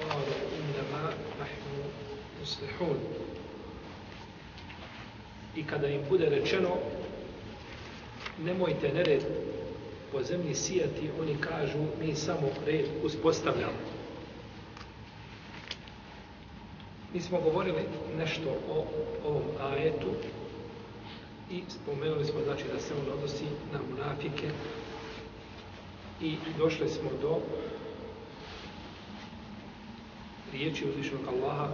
قالوا إنما نحن muslihun. I kada im bude rečeno nemojte nered po zemlji sijati, oni kažu mi samo red uspostavljamo. Mi smo govorili nešto o ovom ajetu i spomenuli smo znači da se on odnosi na munafike i došli smo do riječi uzvišenog Allaha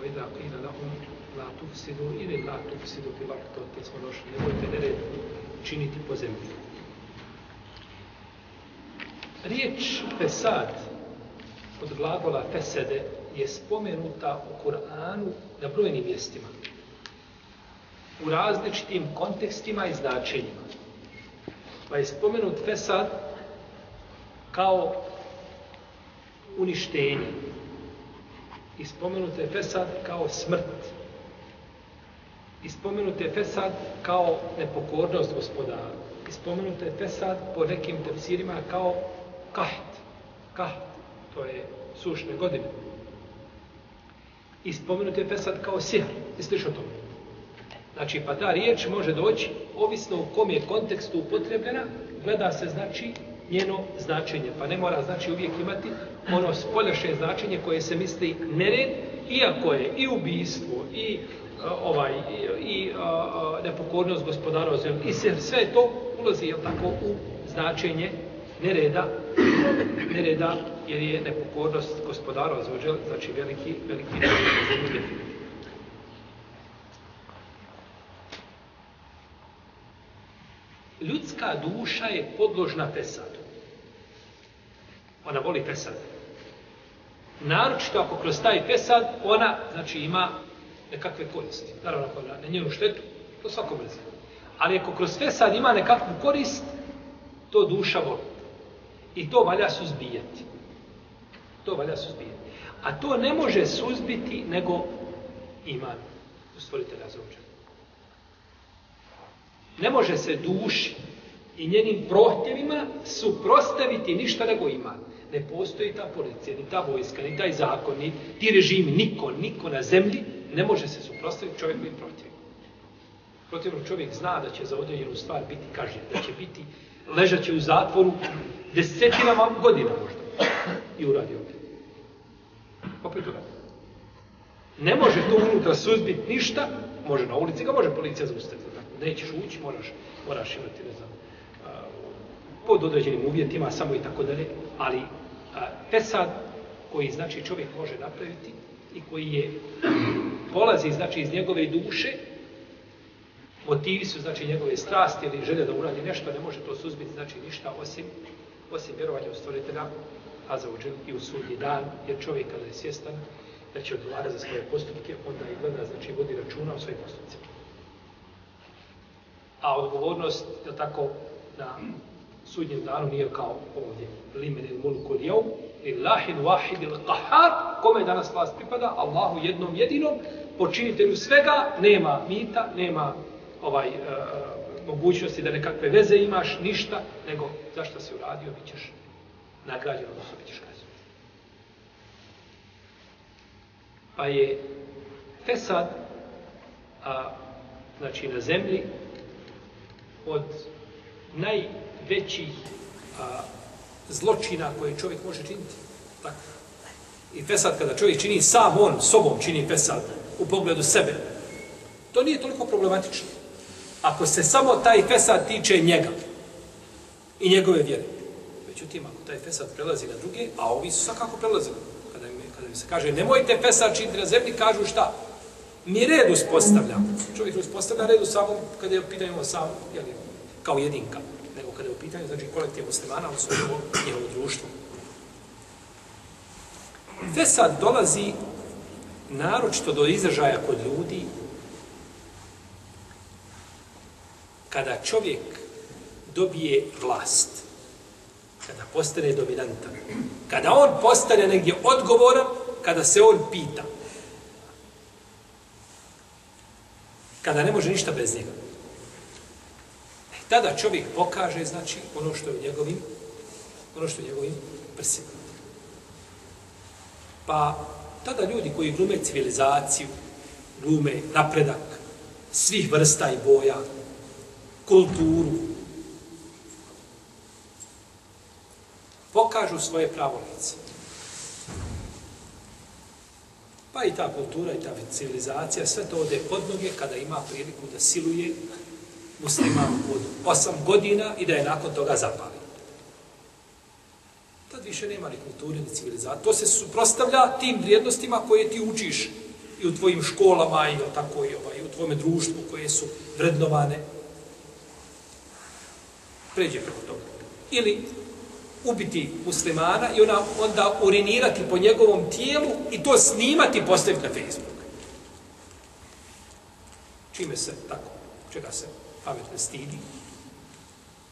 وإذا قيل لهم لا تفسدوا ili la tufsidu fil ard to te smo došli nemojte nered činiti po zemlji riječ fesad od glagola fesede je spomenuta u Kur'anu na brojnim mjestima u različitim kontekstima i značenjima pa je spomenut fesad kao uništenje I spomenuto je Fesad kao smrt. I spomenuto je Fesad kao nepokornost gospodara. I spomenuto je Fesad po nekim tefsirima kao kaht. Kaht, to je sušne godine. I spomenuto je Fesad kao sihr. I sliš o tome. Znači, pa ta riječ može doći, ovisno u kom je kontekstu upotrebljena, gleda se, znači, njeno značenje. Pa ne mora, znači, uvijek imati ono spoljašnje značenje koje se misli nered, iako je i ubijstvo, i e, ovaj, i, i uh, nepokornost gospodara i se, sve to ulazi, jel tako, u značenje nereda, nereda, jer je nepokornost gospodara ozvođel, znači veliki, veliki nered. Ljudska duša je podložna pesadu. Ona voli pesad. naročito ako kroz taj pesad ona znači ima nekakve koristi. Naravno ako na njenu štetu, to svako brzi. Ali ako kroz pesad ima nekakvu korist, to duša voli. I to valja suzbijati. To valja suzbijati. A to ne može suzbiti nego iman u stvoritelja za Ne može se duši i njenim prohtjevima suprostaviti ništa nego iman ne postoji ta policija, ni ta vojska, ni taj zakon, ni ti režimi, niko, niko na zemlji ne može se suprostaviti čovjeku i protiv. Protivno čovjek zna da će za određenu stvar biti kažnjen, da će biti, ležat će u zatvoru desetinama godina možda i uradi opet. Opet uradi. Ne može to unutra suzbiti ništa, može na ulici ga, može policija zaustaviti. Nećeš ući, moraš, moraš imati, ne znam, pod određenim uvjetima, samo i tako dalje, ali pesad koji znači čovjek može napraviti i koji je polazi znači iz njegove duše motivi su znači njegove strasti ili želje da uradi nešto ne može to suzbiti znači ništa osim osim vjerovanja u stvoritelja a za uđen i u sudnji dan jer čovjek kada je svjestan da će odgovara za svoje postupke onda i gleda znači vodi računa o svojim postupcima a odgovornost je tako na sudnjem danu nije kao ovdje. Limen il mulku il jav, illahil wahid il qahar, kome danas vlast pripada, Allahu jednom jedinom, počinitelju svega, nema mita, nema ovaj e, mogućnosti da nekakve veze imaš, ništa, nego zašto si uradio, bit ćeš nagrađen, odnosno bit ćeš kazan. Pa je Fesad, a, znači na zemlji, od najvećih a, zločina koje čovjek može činiti. Tako. I fesad kada čovjek čini sam on, sobom čini fesad u pogledu sebe, to nije toliko problematično. Ako se samo taj fesad tiče njega i njegove vjere. Međutim, ako taj fesad prelazi na druge, a ovi su svakako prelazili. Kada mi, kada mi se kaže, nemojte fesad činiti na zemlji, kažu šta? Mi red uspostavljamo. Čovjek uspostavlja red u samom, kada je pitanje sam, jeli, kao jedinka kada je u pitanju, znači kolektiv muslimana, u svojevo njihovo društvo. Fesad dolazi naročito do izražaja kod ljudi kada čovjek dobije vlast, kada postane dominantan, kada on postane negdje odgovoran, kada se on pita, kada ne može ništa bez njega. E, tada čovjek pokaže, znači, ono što je u njegovim, ono što je u njegovim prsima. Pa tada ljudi koji glume civilizaciju, glume napredak, svih vrsta i boja, kulturu, pokažu svoje pravo lice. Pa i ta kultura i ta civilizacija, sve to ode pod noge kada ima priliku da siluje muslima od osam godina i da je nakon toga zapali. Tad više nema ni kulture ni civilizacije. To se suprostavlja tim vrijednostima koje ti učiš i u tvojim školama i, tako, i, ovaj, i u tvojom društvu koje su vrednovane. Pređe preko toga. Ili ubiti muslimana i ona onda urinirati po njegovom tijelu i to snimati i postaviti na Facebook. Čime se tako, čega se pamet ne stidi,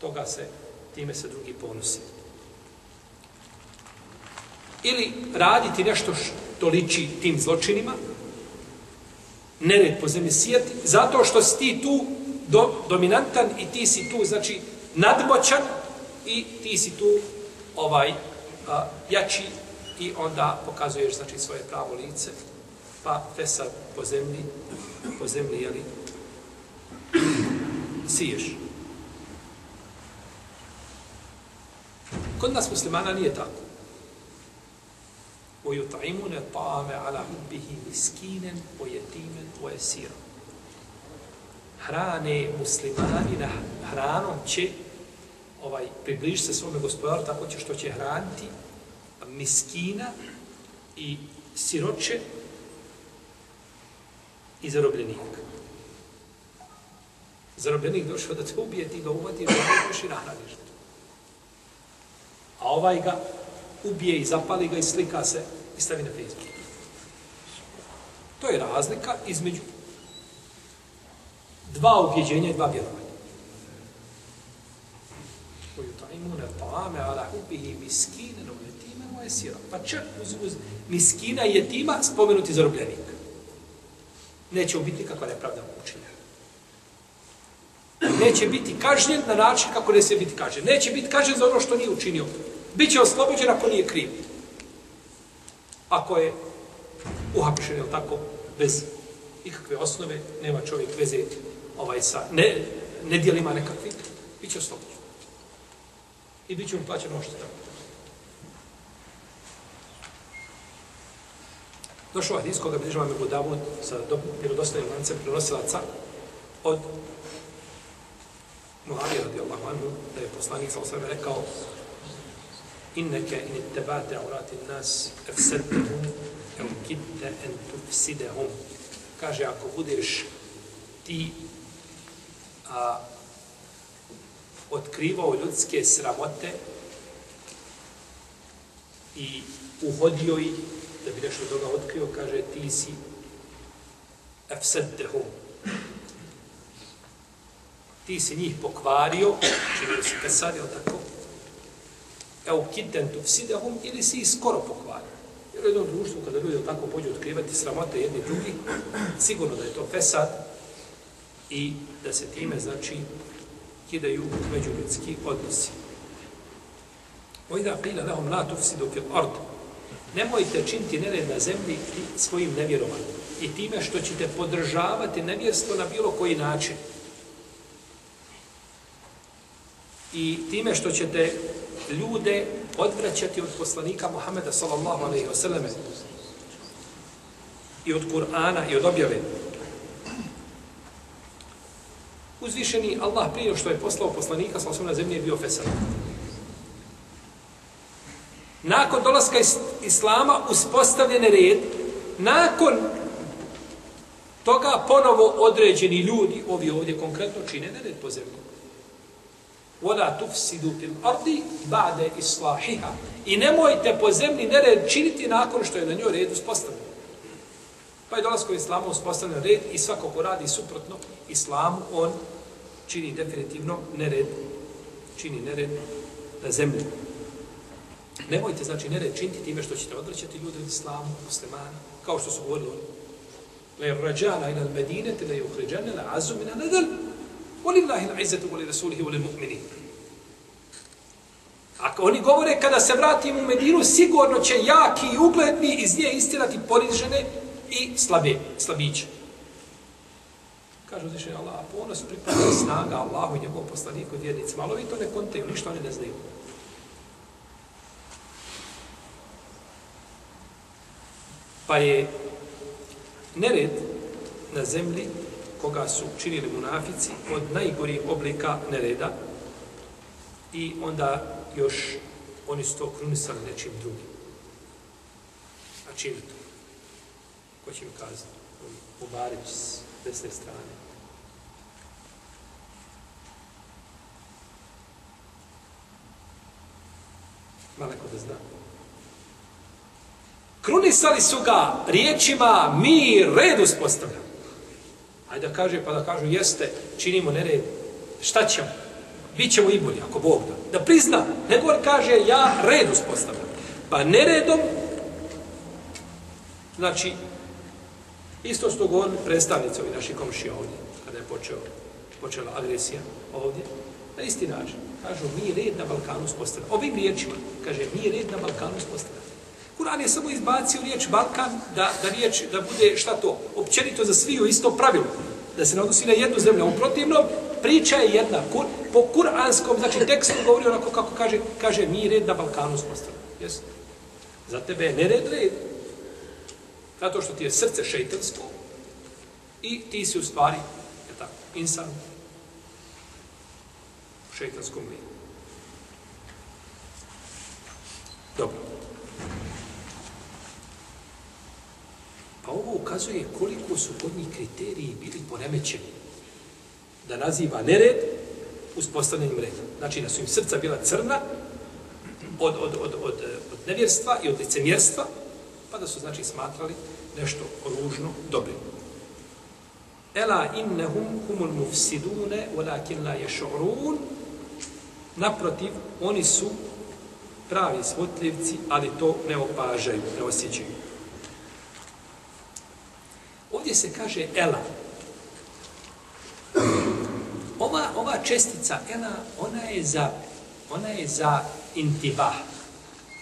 toga se, time se drugi ponosi. Ili raditi nešto što liči tim zločinima, nered po zemlji sijeti, zato što si ti tu do, dominantan i ti si tu, znači, nadmoćan i ti si tu ovaj a, jači i onda pokazuješ znači svoje pravo lice pa fesad po zemlji po zemlji jeli siješ kod nas muslimana nije tako ويطعمون الطعام على حبه مسكينا ويتيما ويسيرا hrane muslimani na hranom će ovaj, približi se svome gospodaru tako će što će hraniti miskina i siroče i zarobljenika. Zarobljenik došao da te ubije, ti ga uvati da još i nahraniš. A ovaj ga ubije i zapali ga i slika se i stavi na Facebook. To je razlika između dva ubjeđenja i dva vjerovanja. Yutimuna ta'ame ala hubbihi miskinen u jetimen u esira. Pa čak uz, uz miskina i jetima spomenuti zarobljenik. Neće biti kakva nepravda učinja. Neće biti kažnjen na način kako ne se biti kažnjen. Neće biti kažnjen za ono što nije učinio. Biće oslobođen ako nije kriv. Ako je uhapšen, je tako, bez ikakve osnove, nema čovjek veze ovaj sa ne, nedjelima nekakvih, biće oslobođen i bit će mu plaćeno ono ošteta. Došao hadis koga bi država Mebu Davud sa vjerodostavim lancem prenosilaca od Muhavija radijallahu anhu da je poslanik sa osvrame rekao inneke in ittebate aurati nas efsednehum ev kitte en tufsidehum kaže ako budeš ti a, otkrivao ljudske sramote i uhodio ih da bi nešto toga otkrio, kaže ti si efseddehum. Ti si njih pokvario, činio da si pesario tako, evo kitten tu fsidehum, ili si ih skoro pokvario. Jer u jednom društvu, kada ljudi tako pođu otkrivati sramote jedni drugi, sigurno da je to pesad i da se time, znači, skidaju međuljudski odnosi. Ojda qila lahum la tufsidu fil ard. Nemojte činiti nered na zemlji svojim nevjerovanjem i time što ćete podržavati nevjerstvo na bilo koji način. I time što ćete ljude odvraćati od poslanika Muhameda sallallahu alaihi wa sallam i od Kur'ana i od objave uzvišeni Allah prije što je poslao poslanika sa osnovna zemlje je bio Fesad. Nakon dolaska iz Islama uspostavljene red, nakon toga ponovo određeni ljudi, ovi ovdje konkretno čine nered po zemlji. وَلَا تُفْسِدُوا فِي الْأَرْضِ بَعْدَ إِصْلَاحِهَا I nemojte po zemlji nered činiti nakon što je na njoj red uspostavljen. Pa je dolazko islamu uspostavljen red i svako ko radi suprotno islamu, on čini definitivno nered, čini nered na zemlji. Nemojte, znači, nered činiti time što ćete odvraćati ljude od islamu, muslimana, kao što su govorili oni. Le rađana ila medine, te la je uhređane, la azu mina nadal, Walillahi al-izzatu wa li rasulihi wa lil mu'minin. Ako oni govore kada se vratimo u Medinu, sigurno će jaki i ugledni iz nje istirati ponižene i slabe, slabiće. Kažu uzviše Allah, ponos pripada snaga Allahu i njegov poslaniku vjernicima. Malo ovi to ne kontaju, ništa oni ne znaju. Pa je nered na zemlji koga su činili munafici od najgorih oblika nereda i onda još oni su to krunisali nečim drugim. A čime to? Ko će mi kazati? U s desne strane. Maleko da zna. Krunisali su ga riječima mi red uspostavljamo. Ajde da kaže, pa da kažu, jeste, činimo nered, šta ćemo? Bićemo i bolji, ako Bog da. Da prizna, nego on kaže, ja red uspostavljam. Pa neredom, znači, isto što govorili predstavnici ovi naši komšija ovdje, kada je počeo, počela agresija ovdje, na isti način. Kažu, mi red na Balkanu uspostavljamo. Ovim riječima, kaže, mi red na Balkanu uspostavljamo. Kur'an je samo izbacio riječ Balkan da, da riječ, da bude šta to, općenito za sviju isto pravilo, da se ne odnosi na jednu zemlju. U protivnom, priča je jedna. Kur, po kuranskom, znači tekstu govori onako kako kaže, kaže mi red na Balkanu spostavljamo. Jesu? Za tebe je nered red. Zato što ti je srce šeitansko i ti si u stvari, je tako, insan šeitanskom lijeku. Dobro. Pa ovo ukazuje koliko su kod njih kriteriji bili poremećeni da naziva nered uspostavljanjem reda. Znači da su im srca bila crna od, od, od, od, od nevjerstva i od licemjerstva, pa da su znači smatrali nešto ružno dobrim. Ela innehum humul mufsidune walakin la yash'urun naprotiv oni su pravi smutljivci ali to ne opažaju ne osjećaju Ovdje se kaže ela. Ova, ova čestica ela, ona je za, ona je za intibah,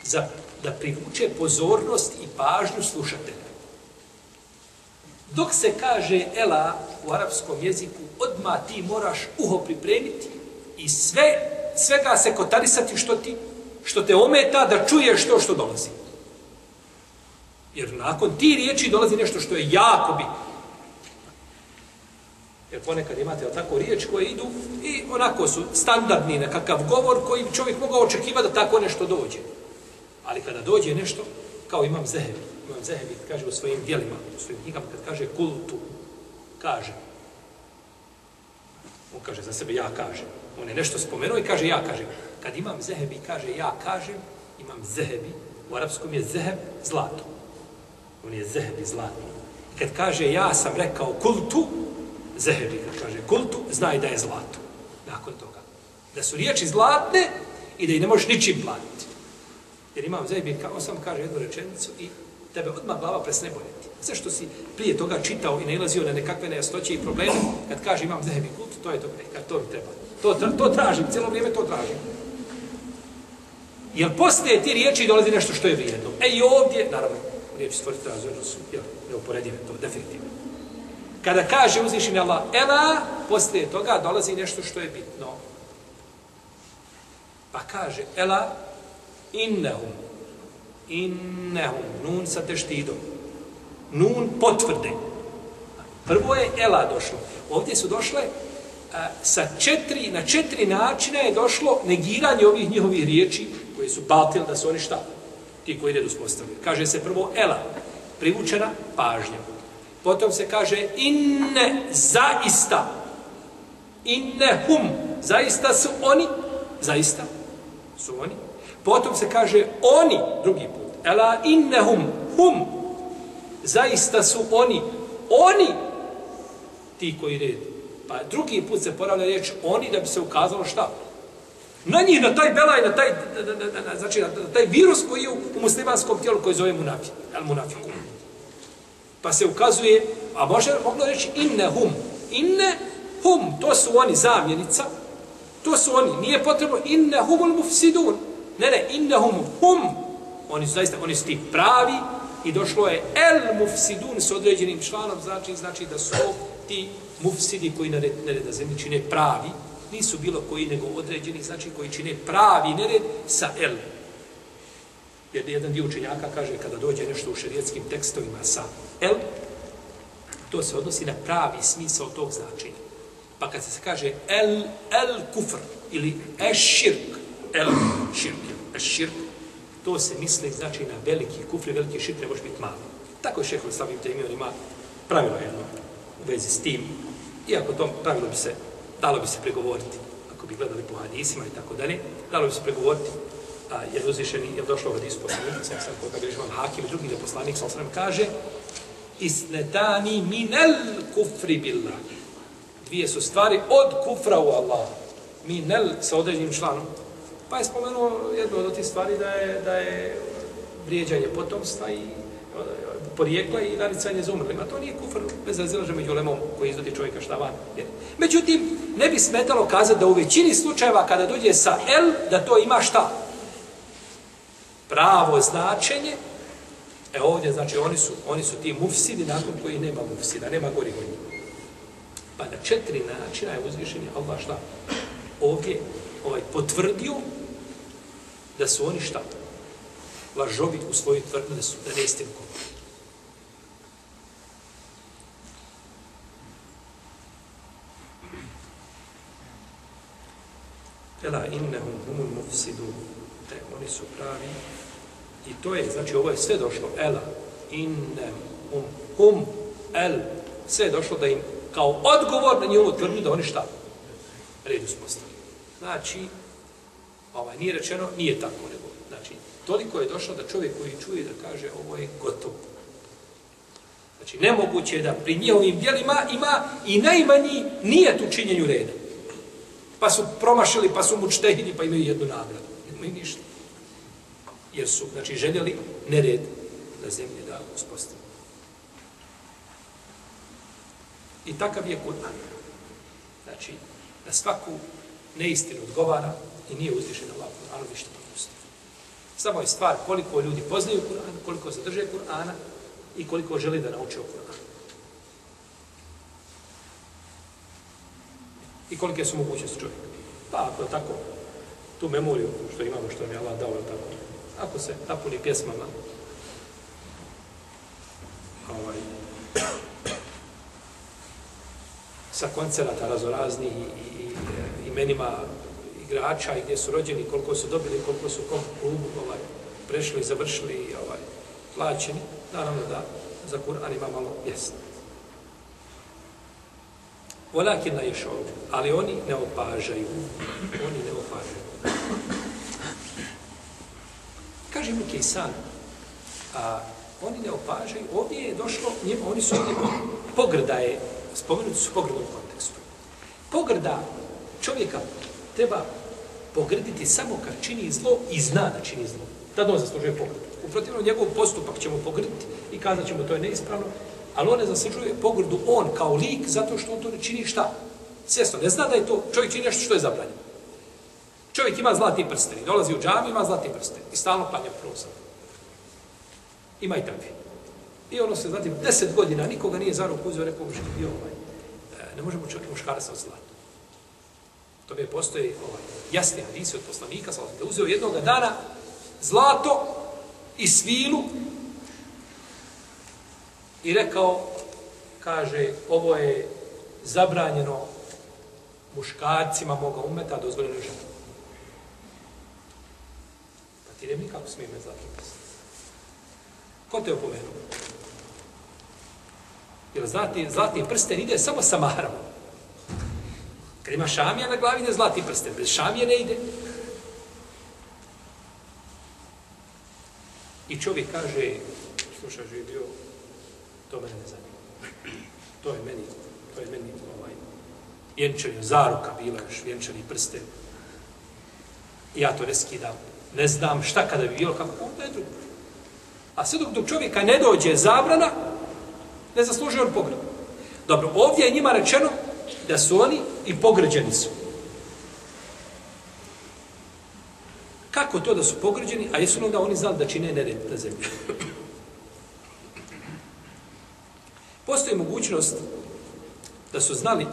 za da privuče pozornost i pažnju slušatelja. Dok se kaže ela u arapskom jeziku, odma ti moraš uho pripremiti i sve, svega se kotarisati što ti što te ometa da čuješ to što dolazi. Jer nakon ti riječi dolazi nešto što je jako bitno. Jer ponekad imate tako riječ koje idu i onako su standardni nekakav govor koji čovjek mogao očekivati da tako nešto dođe. Ali kada dođe nešto, kao imam zehebi, imam zehebi, kaže u svojim dijelima, u svojim knjigama, kad kaže kultu, kaže. On kaže za sebe ja kažem. On je nešto spomenuo i kaže ja kažem. Kad imam zehebi, kaže ja kažem, imam zehebi, u arapskom je zeheb zlato. On je zehebi zlato. I kad kaže ja sam rekao kultu, zehebi, kad kaže kultu, znaj da je zlato. Nakon toga. Da su riječi zlatne i da ih ne možeš ničim platiti. Jer imam zehebi, kao sam kaže jednu rečenicu i tebe odmah glava presne boljeti. Sve što si prije toga čitao i nailazio na nekakve nejasnoće i probleme, kad kaže imam zehebi kultu, to je to, kad to mi treba. To, to tražim, cijelo vrijeme to tražim. Jer poslije ti riječi dolazi nešto što je vrijedno. E i ovdje, naravno, riječi stvoriti razvojno su jel, neuporedive, to definitivno. Kada kaže uzvišen Allah, ela, poslije toga dolazi nešto što je bitno. Pa kaže, ela, innehum, innehum, nun sa teštidom, nun potvrde. Prvo je ela došlo. Ovdje su došle sa četiri, na četiri načina je došlo negiranje ovih njihovih riječi, koji su batil da su oni šta? Ti koji redu spostavili. Kaže se prvo ela, privučena pažnja. Potom se kaže inne zaista. Inne hum. Zaista su oni zaista su oni. Potom se kaže oni, drugi put, ela innehum, hum, zaista su oni, oni ti koji red. Pa drugi put se poravlja riječ oni da bi se ukazalo šta? Na njih, na taj belaj, na taj, na, na, na, na, znači, na, na taj virus koji je u, u muslimanskom tijelu koji zove munafi, al munafiku. Pa se ukazuje, a može moglo reći inne hum. Inne hum, to su oni zamjenica, to su oni, nije potrebno inne humul mufsidun. Ne, ne, inne hum, hum. Oni su zaista, oni su ti pravi i došlo je el mufsidun s određenim članom, znači, znači da su ti mufsidi koji nered, nered na zemlji čine pravi, nisu bilo koji nego određeni, znači koji čine pravi nered sa el. Jer jedan dio učenjaka kaže kada dođe nešto u šerijetskim tekstovima sa el, to se odnosi na pravi smisao tog značenja. Pa kad se kaže el, el kufr ili eširk, el širk, eširk, to se misli znači na veliki kufr, veliki širk ne može biti mali. Tako je šeho samim temio, on ima pravilo jedno u vezi s tim. Iako tom pravilo bi se, dalo bi se pregovoriti, ako bi gledali po hadisima i tako dalje, dalo bi se pregovoriti, a, jer uzvišeni je došlo u hadisu poslanika, sam sam koga gledali vam hakim drugi da poslanik sam sam kaže, isnetani minel kufri billah. Dvije su stvari od kufra u Allah. Minel sa određenim članom. Pa je spomenuo jednu od tih stvari da je, da je vrijeđanje potomstva i porijekla i naricanje za umrlima. To nije kufr bez razilaže među lemom koji izvodi čovjeka šta van. Međutim, ne bi smetalo kazati da u većini slučajeva kada dođe sa el, da to ima šta? Pravo značenje. E ovdje, znači, oni su, oni su ti mufsidi nakon koji nema mufsida, nema gori od njih. Pa na četiri načina je uzvišenje Allah šta? Ovdje ovaj, potvrdio da su oni šta? Lažovi u svojoj tvrdnju da su da ne Ela innehum humul mufsidu. E, oni su pravi. I to je, znači ovo je sve došlo. Ela innehum hum el. Sve je došlo da im kao odgovor na njihovu tvrdnju da oni šta? Redu spostali. Znači, ovaj, nije rečeno, nije tako nego. Znači, toliko je došlo da čovjek koji čuje da kaže ovo je gotovo. Znači, nemoguće je da pri njihovim dijelima ima i najmanji nije tu činjenju reda pa su promašili, pa su mučtehidi, pa imaju jednu nagradu. Imaju ništa. Jer su, znači, željeli nered na zemlji da uspostavi. I takav je Kur'an. Znači, na svaku neistinu odgovara i nije uzvišen Allah Kur'anu ništa propusti. Samo je stvar koliko ljudi poznaju Kur'an, koliko zadrže Kur'ana i koliko želi da nauče o Kur'anu. I kolike su mogućnosti čovjeka. Pa ako tako, tu memoriju što imamo, što nam je Allah dao, tako, ako se napuni pjesmama, ovaj, sa koncerata razoraznih i, i, i e, imenima igrača i gdje su rođeni, koliko su dobili, koliko su kom klubu ovaj, prešli, završili, ovaj, plaćeni, naravno da za Kur'an ima malo mjesta. Volakin la ješov. Ali oni ne opažaju. Oni ne opažaju. Kaže mu Kejsan, a oni ne opažaju, ovdje je došlo, njima, oni su ovdje pogrda je, spomenuti su pogrdom kontekstu. Pogrda čovjeka treba pogrditi samo kad čini zlo i zna da čini zlo. Tad on zaslužuje pogrdu. U protivnom njegov postupak ćemo pogrditi i kazat ćemo to je neispravno, ali on ne zaslužuje pogrdu on kao lik zato što on to ne čini šta? Svjesno, ne zna da je to, čovjek čini nešto što je zabranjeno. Čovjek ima zlatni prsten i dolazi u džami, ima zlatni prsten i stalno klanja prosa. Ima i takvi. I ono se, znate, deset godina nikoga nije za ruku uzeo, rekao, što bio ovaj, e, ne možemo čovjek muškara sa zlatom. To bi postoji ovaj, jasni hadisi od poslanika, da uzeo jednog dana zlato i svilu i rekao, kaže, ovo je zabranjeno muškarcima moga umeta, dozvoljeno je ženom. Pa ti ne mi kako smije me zapisati. Ko te opomenuo? Jer zlatni, zlatni prsten ide samo sa maramom. Kad ima šamija na glavi, ne zlatni prsten. Bez šamije ne ide. I čovjek kaže, slušaj, je bio to mene ne zanima. To je meni, to je meni ovaj, vjenčani, zaruka bila još, vjenčani prste. Ja to ne skidam. Ne znam šta kada bi bilo, kako ne drugo. A sve dok, dok čovjeka ne dođe zabrana, ne zaslužuje on pogreb. Dobro, ovdje je njima rečeno da su oni i pogređeni su. Kako to da su pogređeni, a jesu onda oni znali da čine nered na zemlji? Postoji mogućnost da su znali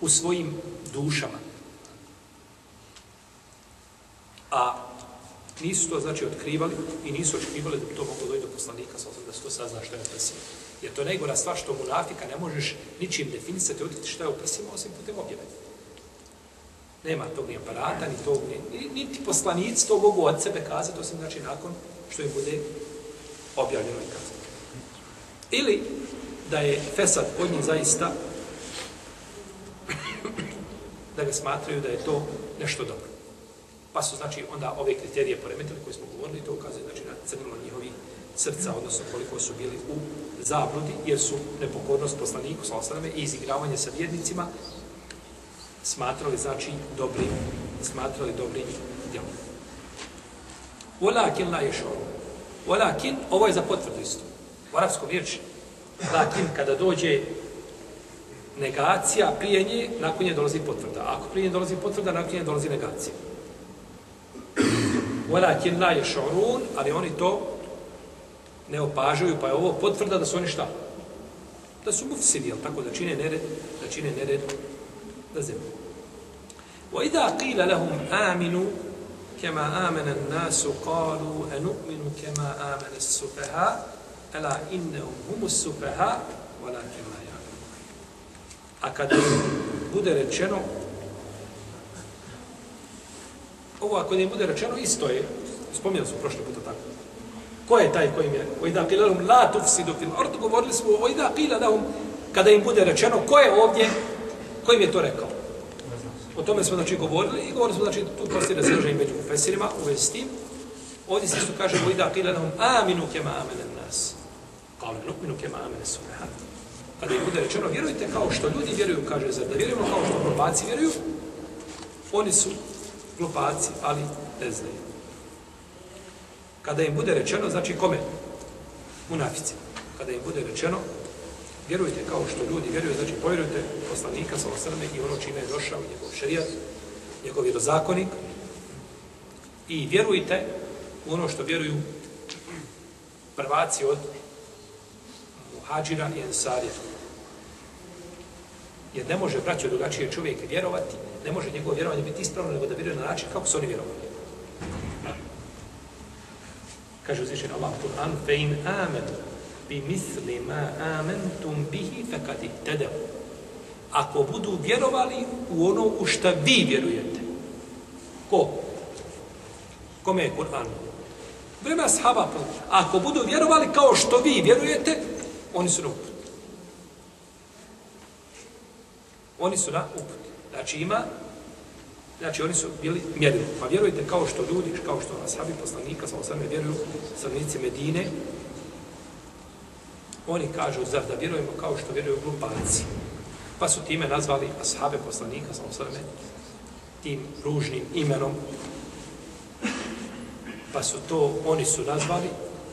u svojim dušama. A nisu to znači otkrivali i nisu očekivali da bi to moglo dojiti do poslanika, sa da se to sazna što je u prsima. Jer to najgora stvar što mu nafika ne možeš ničim definisati, otkriti što je u prsima, osim putem objave. Nema tog ni aparata, ni tog, ni, niti poslanici to mogu od sebe kazati, osim znači nakon što im bude objavljeno i kazati. Ili da je Fesad kod njih zaista da ga smatraju da je to nešto dobro. Pa su, znači, onda ove kriterije poremetili koje smo govorili, to ukazuje, znači, na crnilo njihovi srca, odnosno koliko su bili u zabludi, jer su nepokornost poslaniku, sa osaname, i izigravanje sa vjednicima smatrali, znači, dobri, smatrali dobri djelom. Walakin la yashur. Walakin, ovo je za potvrdu isto. U arapskom riječi, lakin, kada dođe negacija, prije nje, nakon nje dolazi potvrda. Ako prije nje dolazi potvrda, nakon nje dolazi negacija. Walakin la yashurun, ali oni to ne opažuju, pa je ovo potvrda da su oni šta? Da su mufsidi, jel tako, da čine nered, da čine nered na zemlji. Wa idha qila lahum aminu kama amana an-nas qalu anu'minu kama sufaha, as-sufaha humus sufaha, walakin la ya'lamun. A kad bude rečeno ovo ako ne bude rečeno isto je spomnjali su prošle puta tako ko je taj kojim je o idha qila lahum la tufsidu fil ard govorili smo o idha qila lahum kada im bude rečeno ko je ovdje kojim je to rekao O tome smo znači govorili i govorili smo znači tu postoji da razilaženje među profesirima u vezi s tim. Ovdje se isto kaže vojda qila lahum aminu kema amana nas. Qalu nu'minu kema amene subhan. Kada im bude rečeno vjerujte kao što ljudi vjeruju, kaže zar da vjerujemo kao što glupaci vjeruju? Oni su glupaci, ali ne znaju. Kada im bude rečeno, znači kome? Munafici. Kada im bude rečeno, vjerujte kao što ljudi vjeruju, znači povjerujte poslanika sa osrme i ono čime je došao njegov šerijat, njegov vjerozakonik i vjerujte u ono što vjeruju prvaci od muhađira i ensarija. Jer ne može braćo drugačije čovjek vjerovati, ne može njegovo vjerovanje biti ispravno, nego da vjeruje na način kako su oni vjerovali. Kaže uzvišen Allah, Kur'an, fe in amenu bi misli ma amentum bihi fekad ihtedeu. Ako budu vjerovali u ono u šta vi vjerujete. Ko? Kome je Kur'an? Vrema sahaba. Ako budu vjerovali kao što vi vjerujete, oni su na uput. Oni su na uput. Znači ima Znači, oni su bili mjerili. Pa vjerujte kao što ljudi, kao što nas habi poslanika, sa osame vjeruju, srnici Medine, Oni kažu, zar da vjerujemo kao što vjeruju glupaci. Pa su time nazvali ashabe poslanika, samo sveme, tim ružnim imenom. Pa su to, oni su nazvali,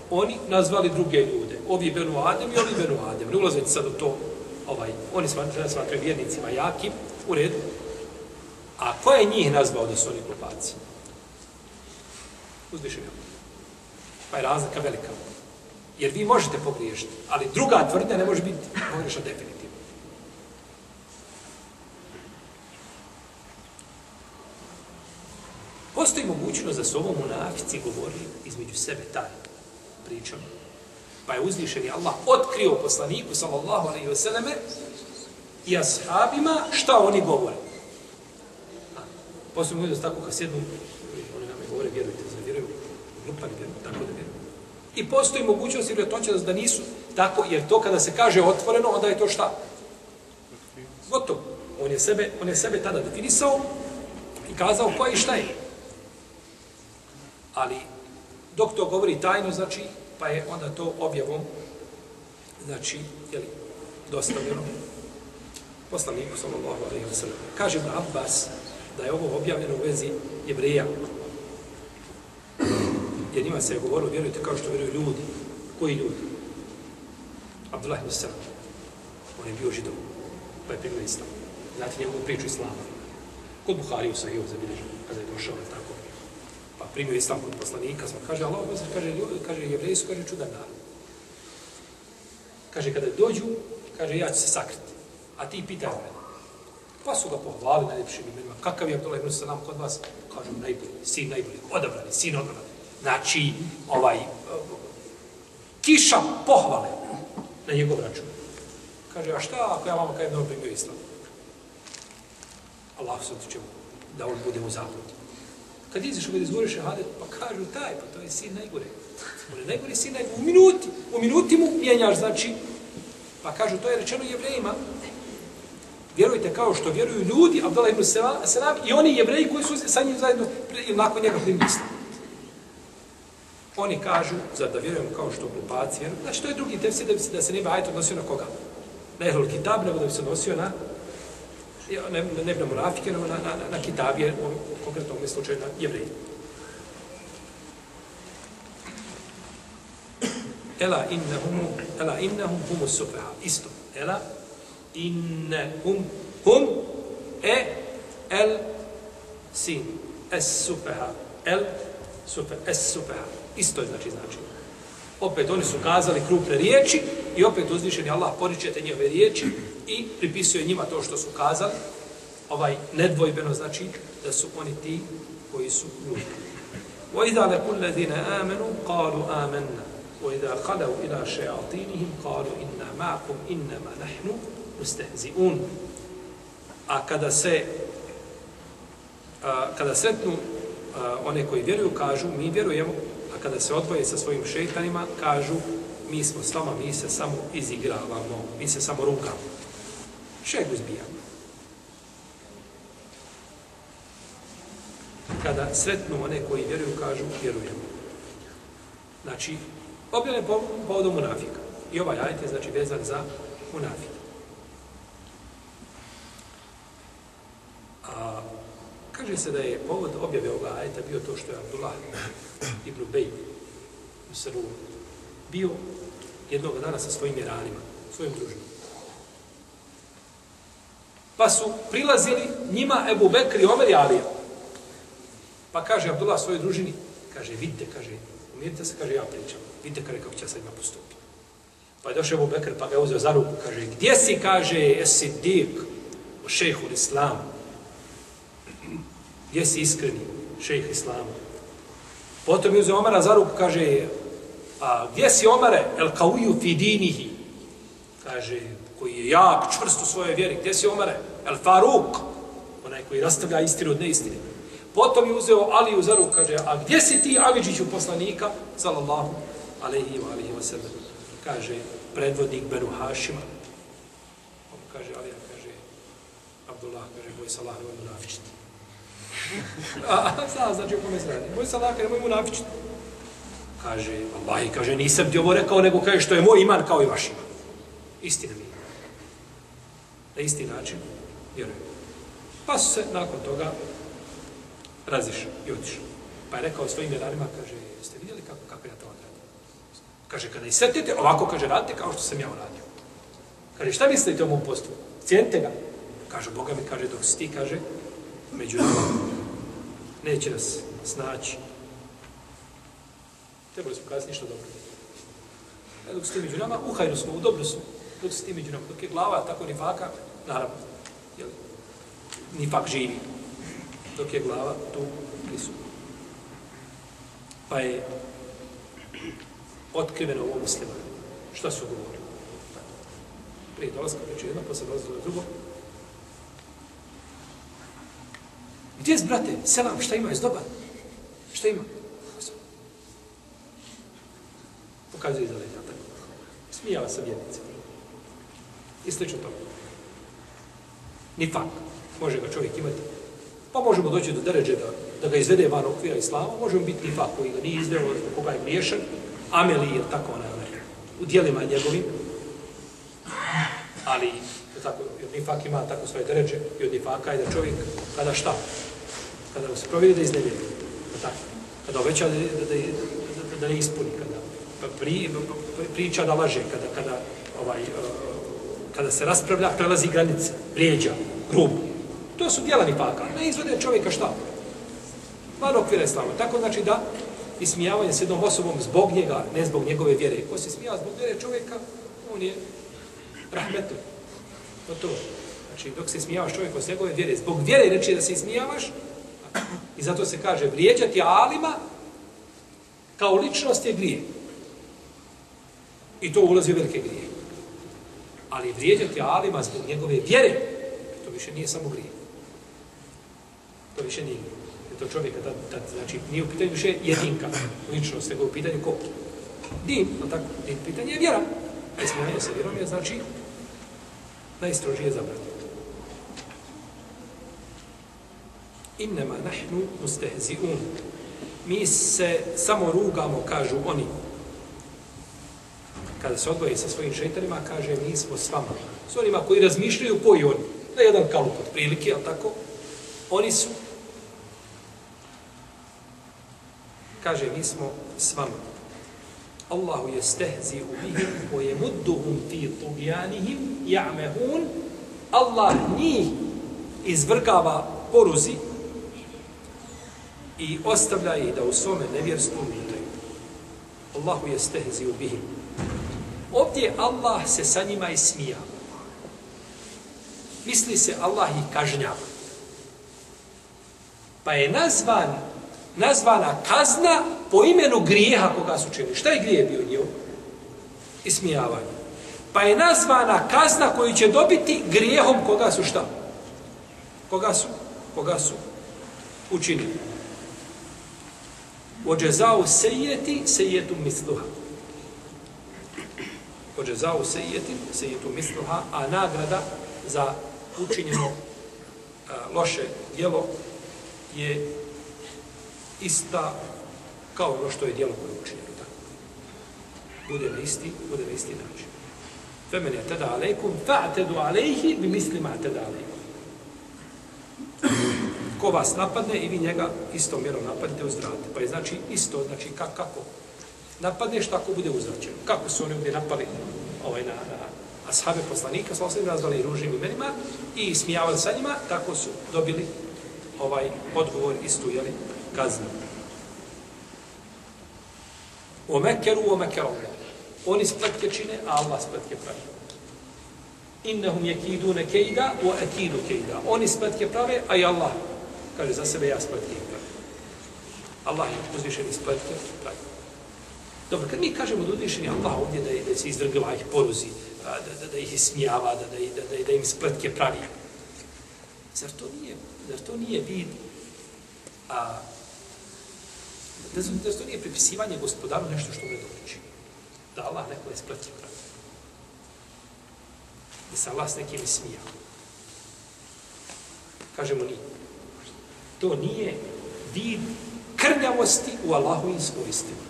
oni nazvali druge ljude. Ovi Benu Adem i ovi Benu Adem. Ne ulazite sad u to, ovaj, oni smatraju, smatraju vjernicima jakim, u redu. A ko je njih nazvao da su oni glupaci? Uzvišenje. Pa je razlika velika. Jer vi možete pogriješiti, ali druga tvrdnja ne može biti pogrešna definitivno. Postoji mogućnost da su ovo munafici govorili između sebe taj pričom. Pa je uzvišeni Allah otkrio poslaniku, sallallahu alaihi wa sallame, i ashabima šta oni govore. Poslije mu da tako kad sjednu, oni nam je govore, vjerujte, za vjeruju, glupani vjeruju, tako da vjeruju. I postoji mogućnost i vjerojatnoća da nisu tako, jer to kada se kaže otvoreno, onda je to šta? Gotovo. On je sebe, on je sebe tada definisao i kazao ko je i šta je. Ali Dok to govori tajno, znači, pa je onda to objavom, znači, jeli, dostavljeno poslaniku, sallallahu alaihi wa sallam. Kaže Ibn Abbas da je ovo objavljeno u vezi jevreja. Jer njima se je govorilo, vjerujte kao što vjeruju ljudi. Koji ljudi? Abdullah ibn Salam. On je bio židov, pa je primio islam. Znate njegovu priču islama. Kod Buhari u Sahiju zabilježio, kada je došao, tako. Primio islam kod poslanika, sam kaže, Allah, kaže, kaže, jevreji su, kaže, čudan narod. Kaže, kada dođu, kaže, ja ću se sakriti. A ti pitaj mene. Pa su ga pohvali na ljepšim imenima. Kakav je Abdullah ibn Salam kod vas? Kažu, najbolji, sin najbolji, odabrani, sin odabrani. Znači, ovaj, kiša pohvale na njegov račun. Kaže, a šta ako ja vama kajem da on primio islam? Allah se otiče da on bude u zabludi. Kad iziš kada izgovoriš šahadet, pa kažu taj, pa to je sin najgore. On je najgori sin najgore. U minuti, u minuti mu mijenjaš, znači, pa kažu, to je rečeno jevrejima. Vjerujte kao što vjeruju ljudi, Abdullah ibn Selam, i oni jevreji koji su sa njim zajedno, ili nakon njega primisli. Oni kažu, za da vjerujemo kao što glupaci, znači to je drugi tefsir da, se, da se ne bi ajet odnosio na koga? Na Ehlul Kitab, nego da bi se odnosio na ne, ne, ne na munafike, nego na, na, na, na kitabije, u konkretnom slučaju na jevreji. Ela innahum, ela innahum humu sufeha. Isto. Ela innahum hum e el sin. Es sufeha. El sufeha. Es sufeha. Isto je znači znači. Opet oni su kazali krupne riječi i opet uzvišeni Allah poričete njihove riječi i pripisuje njima to što su kazali. Ovaj nedvojbeno znači da su oni ti koji su ljudi. وَإِذَا لَكُلْ الَّذِينَ آمَنُوا قَالُوا آمَنَّا وَإِذَا خَلَوْا إِلَى شَيَاطِينِهِمْ قَالُوا إِنَّا مَعْكُمْ إِنَّمَا نَحْنُ مُسْتَهْزِئُونَ A kada se a, kada sretnu a, one koji vjeruju, kažu, mi vjerujemo, kada se odvoje sa svojim šeitanima, kažu, mi smo s vama, mi se samo izigravamo, mi se samo rukamo. Šegu zbijamo. Kada sretnu one koji vjeruju, kažu, vjerujemo. Znači, objavljen povodom munafika. I ovaj ajte je, znači, vezan za munafika. A, kaže se da je povod objave ovoga ajeta bio to što je Abdullah ibn Bej u Srvu bio jednog dana sa svojim jeranima, svojim družinom. Pa su prilazili njima Ebu Bekri, Omer i Alija. Pa kaže Abdullah svojoj družini, kaže, vidite, kaže, umirite se, kaže, ja pričam. Vidite, kaže, kako će sad ima postupiti. Pa je došao Ebu Bekr, pa ga uzeo za ruku, kaže, gdje si, kaže, jesi dik, šejhu islamu. Gdje si iskreni, šejh islamu. Potom je uzeo Omera za ruku, kaže, a gdje si Omare? El kauju fi dinihi. Kaže, koji je jak, čvrst u svojoj vjeri. Gdje si Omare? El Faruk. Onaj koji rastavlja istinu od neistine. Potom je uzeo Aliju za ruku, kaže, a gdje si ti Avidžiću poslanika? Salallahu alaihi wa alaihi wa sallam. Kaže, predvodnik Benu Hašima. On kaže, Alija, kaže, Abdullah, kaže, boj salah, nemoj nafičiti. a, zna, znači, u kome se radi. Boj salah, nemoj mu nafičiti. Kaže, Allah, kaže, nisam ti ovo rekao, nego kaže, što je moj iman kao i vaš iman. Istina mi. Na isti način, vjerujem. Pa su se nakon toga razišao i otišao. Pa je rekao svojim jedanima, kaže, jeste vidjeli kako, kako ja to odradim? Kaže, kada i ovako, kaže, radite kao što sam ja uradio. Kaže, šta mislite o mom postupku? Cijenite ga. Kaže, Boga mi kaže, dok si ti, kaže, među neće nas snaći Trebali smo kazati ništa dobro. E, dok si ti među nama, u hajru smo, u dobru smo. Dok si ti među nama, dok je glava tako ni faka, naravno, jel, ni fak živi. Dok je glava tu prisutna. Pa je otkriveno ovo muslima. Šta su govorili? Prije dolazka priču jedno, pa se dolazilo drugo. Gdje je, brate, selam, šta ima, je dobar? Šta ima? Pokazuje iza leđa. Tako. Smijala se vjernica. I slično to. Ni fak. Može ga čovjek imati. Pa možemo doći do deređe da da ga izvede van okvira islama, možemo biti nifak koji ga nije izveo, ono zbog koga je griješan, ameli je tako onaj, onaj, u dijelima njegovim, ali tako, od nifak ima tako svoje deređe i od nifaka je da čovjek kada šta? Kada se provjeri da iznevjeri. Tako. Kada obeća da, da, da, da, da ne ispuni, kada pri, priča da laže, kada, kada, ovaj, eh, kada se raspravlja, prelazi granice, vrijeđa, grubo. To su djela nifaka. Ne izvode čovjeka šta? Van okvira islama. Tako znači da ismijavanje s jednom osobom zbog njega, ne zbog njegove vjere. Ko se smija zbog vjere čovjeka, on je rahmetu. To to. Znači, dok se smijavaš čovjeku s njegove vjere, zbog vjere reči da se ismijavaš, i zato se kaže, vrijeđati alima kao ličnost je grije. I to ulazi u velike grije. Ali vrijeđati alima zbog njegove vjere, to više nije samo grije. To više nije grije to čovjeka, da, da, znači, nije u pitanju više jedinka, ličnost, nego u pitanju ko? Din, no tako, din pitanje je vjera. A ispunjenje sa vjerom je, znači, najstrožije zabranjeno. Innema nahnu mustehzi'un. Mi se samo rugamo, kažu oni. Kada se odvoje sa svojim šeitanima, kaže, mi smo s vama. S onima koji razmišljaju koji oni. Na jedan kalup od prilike, ali tako? Oni su kaže mi smo s vama. Allahu je stehzi u bihim koje mudduhum fi tugijanihim ja'mehun Allah njih izvrgava poruzi i ostavlja ih da u svome nevjerstvu lutaju. Allahu je stehzi u bihim. Ovdje Allah se sa njima smija. Misli se Allah i kažnjava. Pa je nazvan nazvana kazna po imenu grijeha koga su činili. Šta je grije bio njoj? Ismijavanje. Pa je nazvana kazna koju će dobiti grijehom koga su šta? Koga su? Koga su učinili. Ođezao sejeti, sejetu misluha. Ođezao sejeti, sejetu misluha, a nagrada za učinjeno a, loše djelo je ista kao ono što je djelo koje je učinjeno tako. Bude na isti, bude na isti način. Femen je tada alejkum, fa'tedu alejhi bi mislima tada alejkum. Ko vas napadne i vi njega istom mjerom napadite uzdravite. Pa je znači isto, znači kak, kako napadneš, tako bude uzvraćeno. Kako su oni ovdje napali ovaj, na, na ashabe poslanika, sa se razvali ružnim imenima i smijavali sa njima, tako su dobili ovaj odgovor istu, jeli, kaznu. O mekeru, o mekeru. Oni spletke čine, a Allah spletke pravi. Innahum je kidune kejda, o ekidu kejda. Oni spletke prave, a i Allah kaže za sebe, ja spletke pravi. Allah je uzvišeni spletke pravi. Dobro, kad mi kažemo da uzvišeni Allah ovdje da, da se izdrgava ih poruzi, da, da, da ih ismijava, da, da, da, da, im spletke pravi, zar to nije, zar to nije vid a, Da zar to nije pripisivanje gospodaru nešto što ne doliči. Da Allah neko je pravi. kraj. Da se Allah s nekim smija. Kažemo nije. To nije vid krnjavosti u Allahovim svojstvima.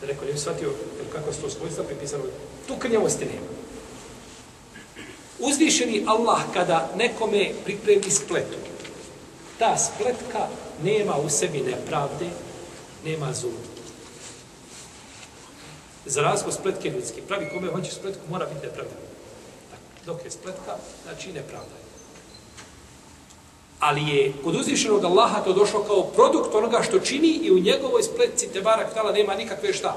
Da neko nije bi shvatio kako su to svojstva pripisano. Tu krnjavosti nema. Uzvišeni Allah kada nekome pripremi spletu, ta spletka nema u sebi nepravde, nema zub. Za razgo spletke ljudske. Pravi kome hoće spletku, mora biti nepravda. Dok je spletka, znači nepravda. Ali je kod uzvišenog Allaha to došlo kao produkt onoga što čini i u njegovoj spletci te barak nema nikakve šta.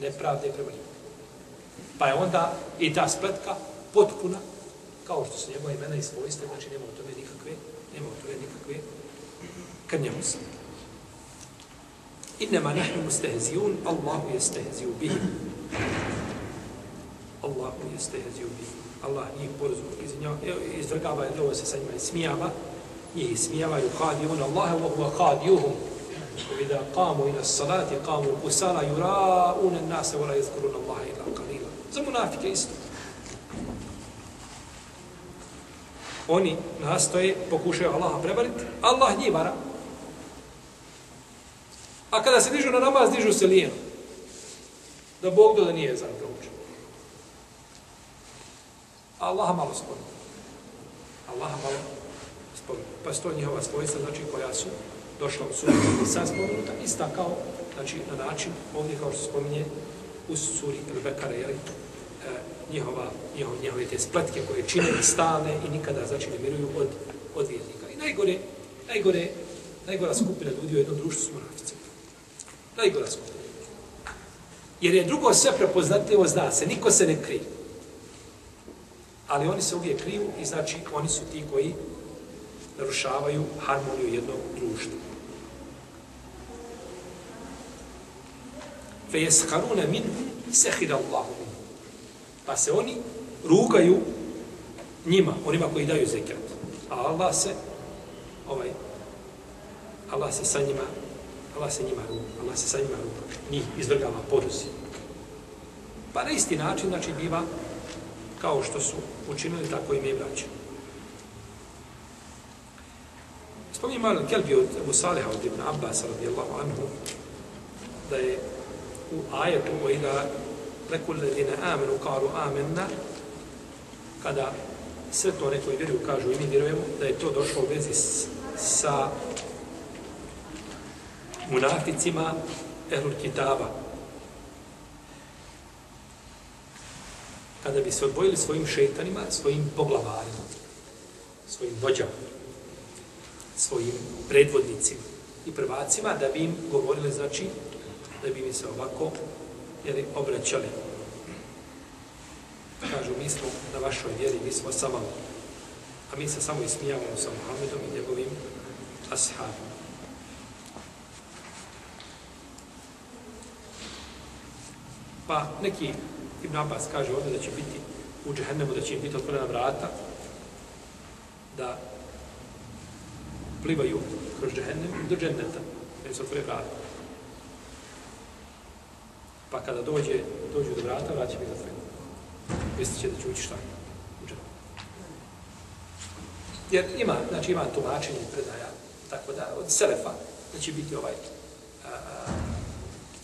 Nepravde prema njemu. Pa je onda i ta spletka potpuna, kao što su njegove imena i svojstva, znači nema u tome nikakve, nema u tome nikakve krnjavosti. Innama nahnu mustehzijun, Allahu jestehziju bihim. Allahu jestehziju bihim. Allah njih porzu izvrgava i ovo se sa njima smijava, njih smijava i uhadijun Allahe, wa huwa hadijuhum. وإذا قاموا إلى الصلاة قاموا قسالا يراءون الناس ولا يذكرون الله إلا قليلا za munafike isto oni nastoje pokušaju Allaha prevariti Allah njih vara A kada se dižu na namaz, dižu se lijeno. Da Bog do da nije za proučen. Allah malo spominje. Allah malo spominje. Pa, pa sto njihova svojstva, znači koja su došla u suri i spomenuta, ista kao, znači na način, ovdje kao što spominje u suri ili Bekara, jeli, e, njihova, njihova, njihove te spletke koje čine i stalne i nikada, znači, ne miruju od, od vjernika. I najgore, najgore, najgora skupina ljudi u jednom društvu su monafice. Najgora skupina. Jer je drugo sve prepoznatljivo, zna se, niko se ne krije. Ali oni se uvijek kriju i znači oni su ti koji narušavaju harmoniju jednog društva. Fe jeskarune min sehira Allahu. Pa se oni rugaju njima, onima koji daju zekat. A Allah se, ovaj, Allah se sa njima, Allah se njima ruga, Allah se sa njima ruga, njih izvrgava poruzi. Pa na isti način, znači, biva kao što su učinili, tako im je vraćeno. Spominje malo Kelbi od Abu Saliha od Ibn Abbas radijallahu anhu da je u ajetu o ila reku ledine amenu karu amenna kada sve to neko vjeruju kažu i mi vjerujemo da je to došlo u vezi sa munaficima ehlul kitaba. Kada bi se odvojili svojim šeitanima, svojim poglavarima, svojim vođama, svojim predvodnicima i prvacima, da bi im govorili, znači, da bi mi se ovako jeli, obraćali. Kažu, mi smo na vašoj vjeri, mi smo samo, a mi se samo ismijavamo sa Muhammedom i njegovim ashabom. Pa neki Ibn Abbas kaže ovdje da će biti u džehennemu, da će im biti otvorena vrata, da plivaju kroz džehennem do dženneta, da se otvore vrata. Pa kada dođe, dođu do vrata, vrat će biti otvorena. Mislit će da će ući šta? U džehennem. Jer ima, znači ima tumačenje predaja, tako da, od Selefa, da će biti ovaj, a, a,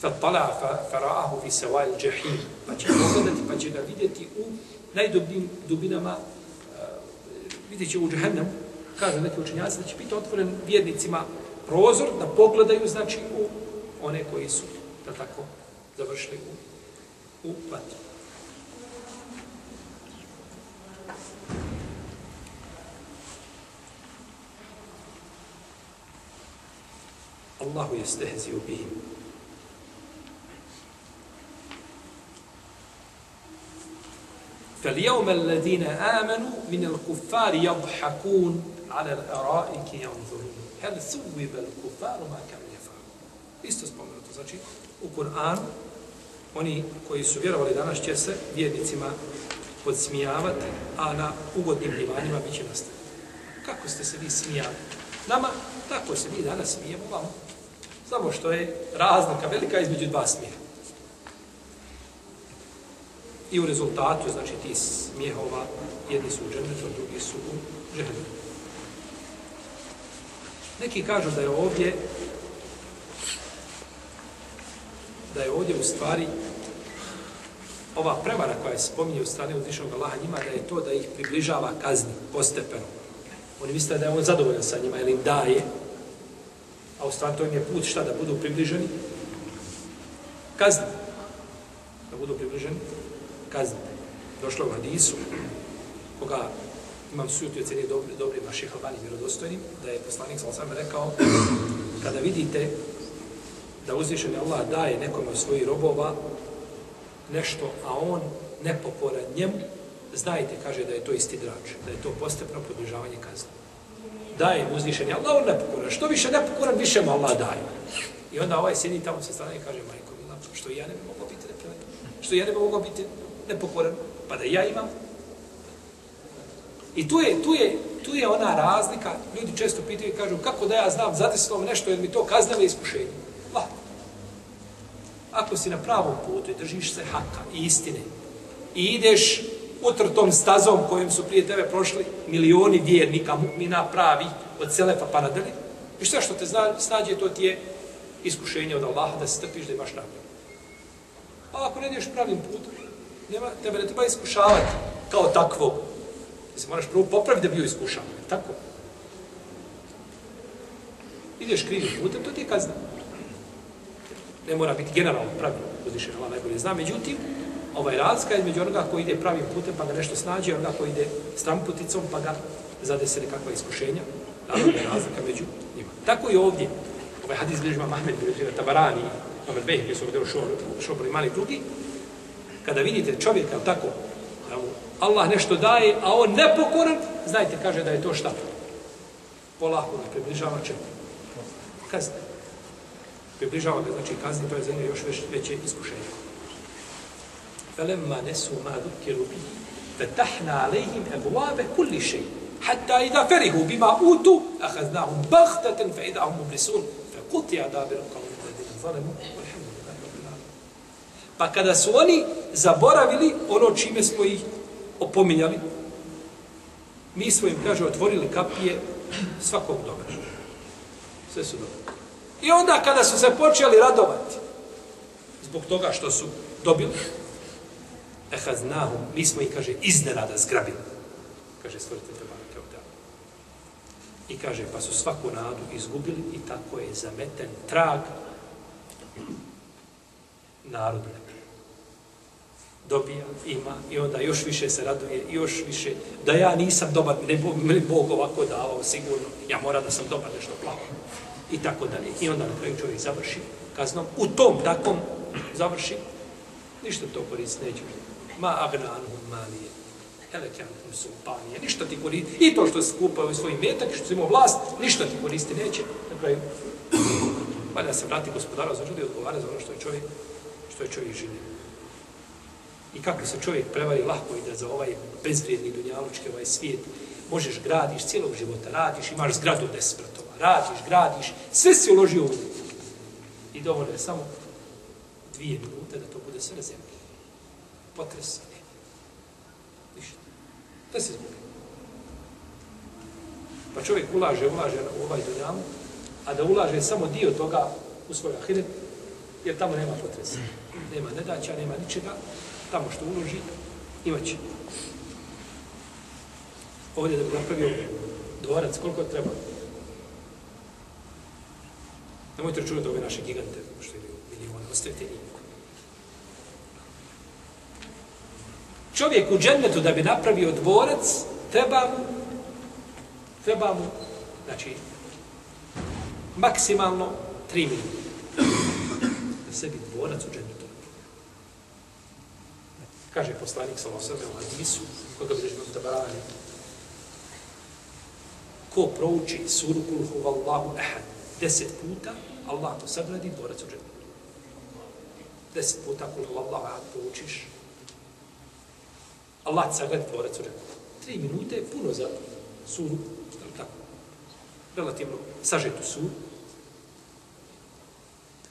فَطَلَعَ فَرَاهُ فِي سَوَاءِ الْجَحِيمِ Pa će pogledati, pa će ga vidjeti u najdubnim dubinama, uh, vidjet će u džahennemu, kaže neki učenjaci, da će biti otvoren vjernicima prozor da pogledaju, znači, u one koji su, da tako, završili u, u vatru. Allahu je stehzio bihim. فاليوم الذين آمنوا من الكفار يضحكون ala l'ara'iki yanzuru. Hel thubi bel kufaru ma kam yafa'u. Isto spomenuto, znači, u Kur'an, oni koji su vjerovali danas će se vjernicima podsmijavati, a na ugodnim divanjima bit će nastaviti. Kako ste se vi smijali? Nama, tako se mi danas smijemo vam. Samo što je razlika velika između dva smijeha. I u rezultatu, znači, ti smijehova, jedni su u džemnetu, drugi su u džemnetu. Neki kažu da je ovdje da je ovdje u stvari ova prevara koja se spominje u strane uzvišnog Allaha njima, da je to da ih približava kazni postepeno. Oni misle da je on zadovoljan sa njima, ili im daje, a u stvari to im je put šta da budu približeni? Kazni. Da budu približeni kazni. Došlo u hadisu, koga imam sujuti ocenije dobri, dobri naših albani vjerodostojnim, da je poslanik sa osam rekao, kada vidite da uzvišeni Allah daje nekome od svojih robova nešto, a on nepokoran njemu, znajte, kaže da je to isti drač, da je to postepno podržavanje kazne. Daje mu uzvišeni Allah, on nepokoran. Što više nepokoran, više mu Allah daje. I onda ovaj sjedi tamo sa strane i kaže, majko, mila, što ja ne bi mogao biti nepravedno? Što ja ne bi mogao biti nepokoran, pa da ja imam. I tu je, tu je, tu je ona razlika, ljudi često pitaju i kažu, kako da ja znam zadesno nešto, jer mi to kaznava iskušenje. Lahko. Ako si na pravom putu i držiš se haka i istine i ideš utrtom stazom kojim su prije tebe prošli milioni vjernika, mu'mina pravi, od Selefa pa nadalje, i šta što te zna, snađe, to ti je iskušenje od Allaha da se strpiš da imaš nagradu. A ako ne ideš pravim putom, nema, tebe ne treba iskušavati kao takvo. Ti se moraš prvo popraviti da bio iskušan. Tako. Ideš krivim putem, to ti je kazna. Ne mora biti generalno pravilno, uzvišen Allah najbolje zna. Međutim, ovaj razlika između onoga koji ide pravim putem pa ga nešto snađe, onoga koji ide stramputicom pa ga zadese nekakva iskušenja. Naravno je razlika među njima. Tako i ovdje. Ovaj hadis bilježi Mahmed, bilježi Tabarani, Mahmed Behir, gdje su ovdje šobali mali drugi. Kada vidite čovjeka, tako, Allah nešto daje, a on nepokoran, znajte, kaže da je to šta? Polako ga približava čemu? Kazni. Približava ga, znači kazni, to je za još već, veće iskušenje. فلما نسوا ما ذكروا به فتحنا عليهم أبواب كل شيء حتى إذا فرحوا بما أوتوا أخذناهم بغتة فإذا هم مبلسون فقطع دابر القوم الذين ظلموا والحمد لله رب العالمين Pa kada su oni zaboravili ono čime smo ih opominjali, mi smo im, kaže, otvorili kapije svakog dobra. Sve su dobro. I onda kada su se počeli radovati, zbog toga što su dobili, ehaznahum, mi smo ih, kaže, iznenada zgrabili. Kaže, stvorite te banke od I kaže, pa su svaku nadu izgubili i tako je zameten trag narodu nebi. Dobija, ima i onda još više se raduje i još više da ja nisam dobar, ne bo, mi Bog ovako davao sigurno, ja mora da sam dobar nešto plavo. I tako dalje. I onda na kraju čovjek završi kaznom, u tom takvom završi, ništa to koristi neće ma agna malije, elekantum anhum sultanije, ništa ti koristi, i to što se skupao u svoj metak, što si imao vlast, ništa ti koristi neće, na kraju, valja se vrati gospodara za ljudi odgovara za ono što je čovjek, što je čovjek živio. I kako se čovjek prevari lahko i da za ovaj bezvrijedni dunjalučki ovaj svijet možeš gradiš cijelog života, radiš, imaš zgradu despertova, radiš, gradiš, sve si uložio u I dovoljno je samo dvije minute da to bude sve na zemlji potresa. Ništa. Da se zgubi. Pa čovjek ulaže, ulaže u ovaj dunjalu, a da ulaže samo dio toga u svoj ahiret, jer tamo nema potresa. Nema nedaća, nema ničega. Tamo što uloži, imaće. Ovdje da bi napravio dvorac, koliko treba? Nemojte računati ove naše gigante, što je vidimo, ostavite njih. čovjek u džennetu da bi napravio dvorac, treba mu, treba mu, znači, maksimalno tri milijuna. Da sebi dvorac u džennetu. Kaže poslanik sa osrme u Hadisu, koga bi držimo tabarani. Ko prouči suru kul huvallahu ehad deset puta, Allah to sagradi dvorac u džennetu. Deset puta kul huvallahu ehad proučiš, Allah ti sagradi dvorac u džennetu. Tri minute je puno za suru, tako, relativno sažetu suru.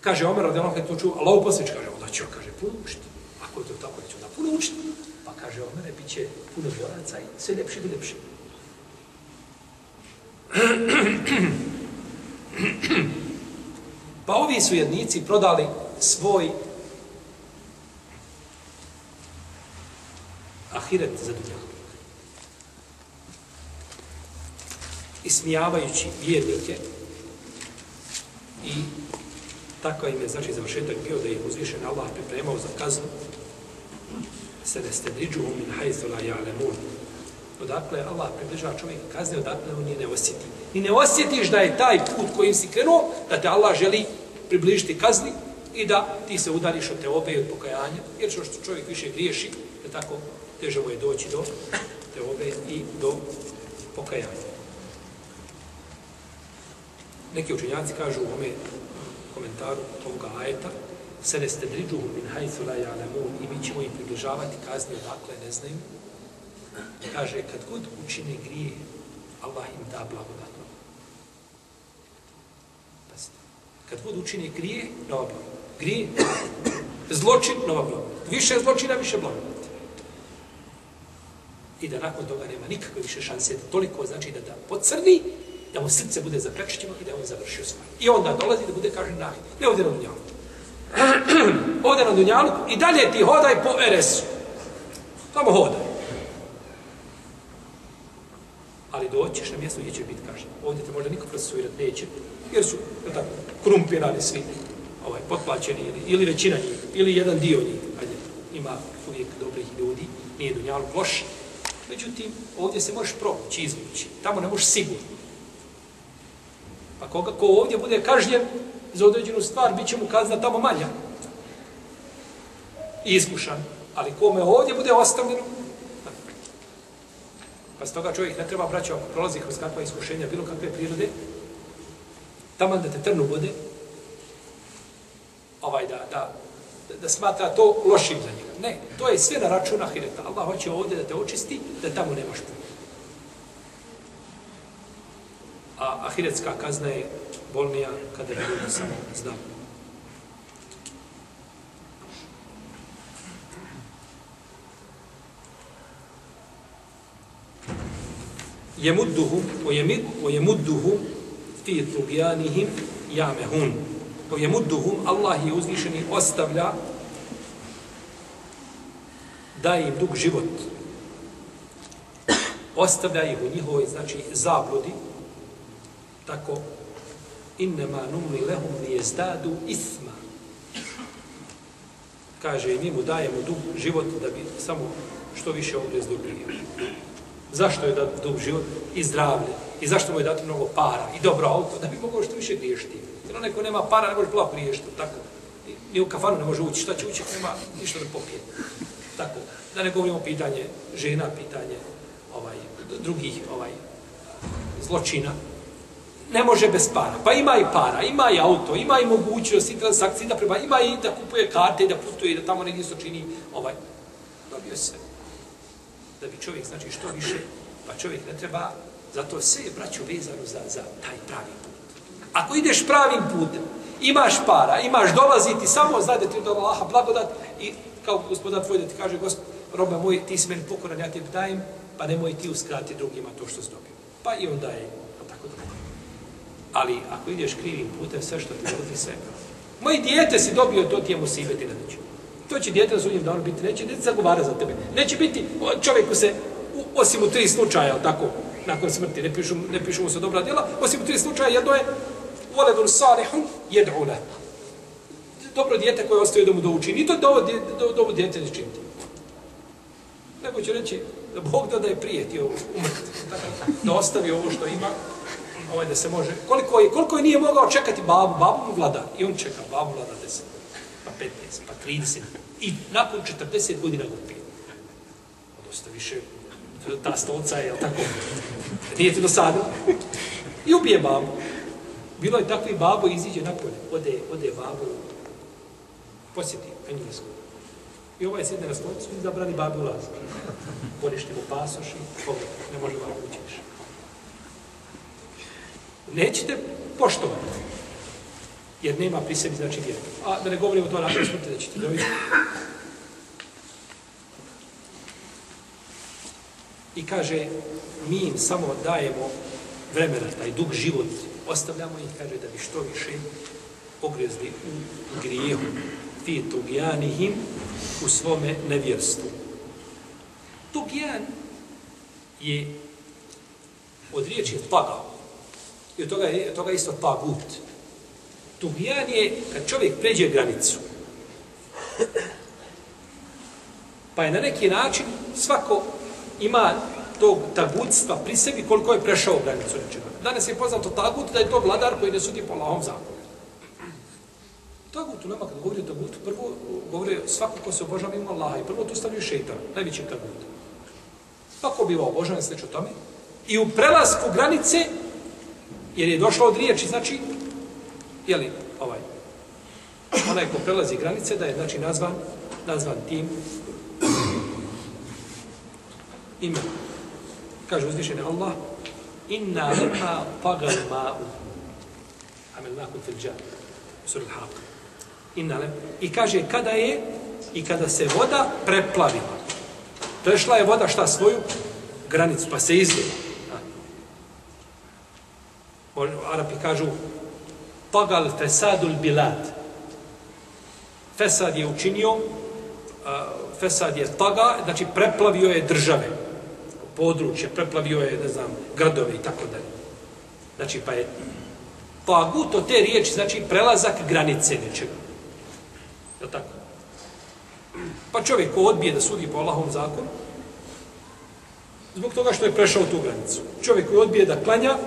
Kaže Omer, radi Allah, to čuo, Allah uposlič, kaže, onda ću, kaže, proučiti. Ako je to tako, neću da puno učiti. Pa kaže Omer, bit će puno boraca i sve lepše i lepše. pa ovi su jednici prodali svoj ahiret za dunjaluk. Ismijavajući vjernike i tako im je, znači, završetak bio da ih uzvišen Allah pripremao za kaznu se ne ste driđu min hajzu la ja'lemun. Odakle Allah približava čovjek kazne, odakle on je ne osjeti. Ni ne osjetiš da je taj put kojim si krenuo, da te Allah želi približiti kazni i da ti se udariš od te obe i od pokajanja, jer što čovjek više griješi, je tako, teže mu je doći do te ove i do pokajanja. Neki učenjaci kažu u ome komentaru ovoga ajeta se ne min hajthu la ja'lamun i mi ćemo ih približavati kazni odakle ne znaju. Kaže, kad god učine grije, Allah im da blagodatno. Kad god učine grije, nova blagodat. Grije, zločin, nova blagodat. Više zločina, više blagodat i da nakon toga nema nikakve više šanse, da toliko znači da da pocrni da mu srce bude zaprečićeno i da on završio stvar. I onda dolazi da bude kažen nahid. Ne ovdje na Dunjalu. ovdje na Dunjalu i dalje ti hodaj po RS-u. Samo hodaj. Ali doćeš na mjesto gdje će biti kažen. Ovdje te možda niko procesuirati neće. Jer su tako, krumpirani svi ovaj, potplaćeni ili, ili većina njih, ili jedan dio njih. Ajde, ima uvijek dobrih ljudi, nije Dunjalu loš. Međutim, ovdje se možeš proći, izvući. Tamo ne možeš sigurno. Pa koga ko ovdje bude kažnjen za određenu stvar, bit će mu kazna tamo manja. I iskušan. Ali kome ovdje bude ostavljeno, pa stoga čovjek ne treba braća ako prolazi kroz kakva iskušenja, bilo kakve prirode, tamo da te trnu bude, ovaj da, da, da smatra to lošim za njega. Ne, to je sve na račun ahireta. Allah hoće ovdje da te očisti, da tamo nemaš puno. A ahiretska kazna je bolnija kada je ljudi samo znam. Jemudduhu, o jemudduhum fi tugijanihim jamehun. O jemudduhum, Allah je uzvišeni ostavlja daje im dug život. Ostavlja ih u njihovoj, znači, zabludi, tako, innema numli lehum li jezdadu isma. Kaže, mi mu dajemo dug život da bi samo što više ovdje zdobrio. Zašto je da dug život? I zdravlje. I zašto mu je dati mnogo para? I dobro auto, da bi mogao što više griješiti. Jer neko nema para, ne može plav griješiti. Tako. Ni u kafanu ne može ući. Šta će ući? Nema ništa da popije. Tako. Da ne govorimo pitanje žena, pitanje ovaj, drugih ovaj, zločina. Ne može bez para. Pa ima i para, ima i auto, ima i mogućnost i transakcije da prema, ima i da kupuje karte, da putuje, da tamo negdje se čini ovaj. Dobio se. Da bi čovjek, znači što više, pa čovjek ne treba, zato sve je braćo vezano za, za taj pravi put. Ako ideš pravim putem, imaš para, imaš dolaziti, samo zna da ti od Allaha blagodat i kao gospodar tvoj da ti kaže, gospod, roba moj, ti si meni pokoran, ja tebi dajem, pa nemoj ti uskrati drugima to što si dobio. Pa i onda je. Ali ako ideš krivim putem, sve što ti dolazi sve. Moje dijete si dobio, to ti je musibeti na neću. To će dijete za da ono biti, neće, neće zagovara za tebe. Neće biti čovjeku se, u, osim u tri slučaja, tako, nakon smrti, ne pišu, ne pišu mu se dobra djela, osim u tri slučaja, jedno je, voledun salihun, jed'ule dobro dijete koje ostaje da mu douči. Ni to dovo, do, dovo dijete ne činiti. Nego će reći da Bog da da je prijetio umrti. Da ostavi ovo što ima, ovaj da se može. Koliko je, koliko je nije mogao čekati babu, babu mu vlada. I on čeka babu vlada 10, pa 15, pa 30. I nakon 40 godina gupi. upije. Dosta više ta stolca je, tako? Nije ti do sada. I ubije babu. Bilo je takvi babo iziđe napolje. Ode, ode babo posjeti Englesku. I ovaj sjedne na stolcu i zabrani babu ulaz. Poništi mu pasoš i pogled, ne može babu ući više. Nećete poštovati. Jer nema pri sebi znači vjeru. A da ne govorimo to nakon smrti da ćete dobiti. I kaže, mi im samo dajemo vremena, taj dug život, ostavljamo ih, kaže, da bi što više pogrezli u grijehu fi tugijanihim u svome nevjerstvu. Tugijan je od riječi tagao, I od toga je od toga isto tagut. Tugijan je kad čovjek pređe granicu. Pa je na neki način svako ima tog tagutstva pri sebi koliko je prešao granicu nečega. Danas je poznato tagut da je to vladar koji ne sudi po lahom zakonu. Tagut u nama, kad govori o tagutu, prvo govori svako ko se obožava ima Allaha i prvo tu stavljaju šeitan, najveći tagut. Pa ko biva obožavan, sveč o tome. I u prelasku granice, jer je došlo od riječi, znači, jeli, ovaj, onaj ko prelazi granice, da je, znači, nazvan, nazvan tim ime. Kaže uzvišeni Allah, inna lima tagal ma'u, amel fil džan, sura al-haqqa. Innale. I kaže kada je i kada se voda preplavila. Prešla je voda šta svoju granicu pa se izlila. Arapi kažu tagal fesadul bilad. Fesad je učinio, Fesad je taga, znači preplavio je države, područje, preplavio je, ne znam, gradove i tako dalje. Znači, pa je tagut od te riječi, znači prelazak granice nečega. Je tako? Pa čovjek ko odbije da sudi po Allahom zakonu, zbog toga što je prešao tu granicu. Čovjek koji odbije da klanja,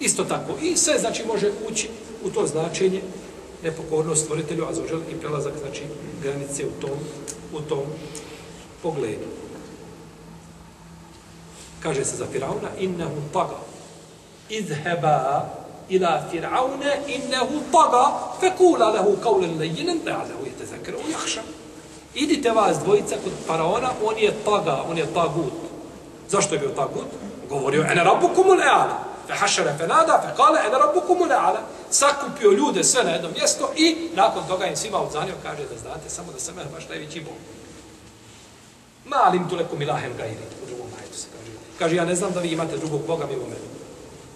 isto tako. I sve, znači, može ući u to značenje nepokornost stvoritelju, a zaožel i prelazak, znači, granice u tom, u tom pogledu. Kaže se za Firauna, innehu taga, idheba ila Firauna, innehu taga, fekula lehu kaulen lejinen, le'alehu je te zakra jahša. Idite vas dvojica kod faraona, on je taga, on je tagut. Zašto je bio tagut? Govorio, ene rabukumu eala. Fe hašara fe nada, fe kale, ene. Sakupio ljude sve na jedno mjesto i nakon toga im svima odzanio, kaže da znate samo da sam baš najveći bog. Malim tu leku milahem ga u drugom majetu se kaže. Kaže, ja ne znam da vi imate drugog boga mimo mene.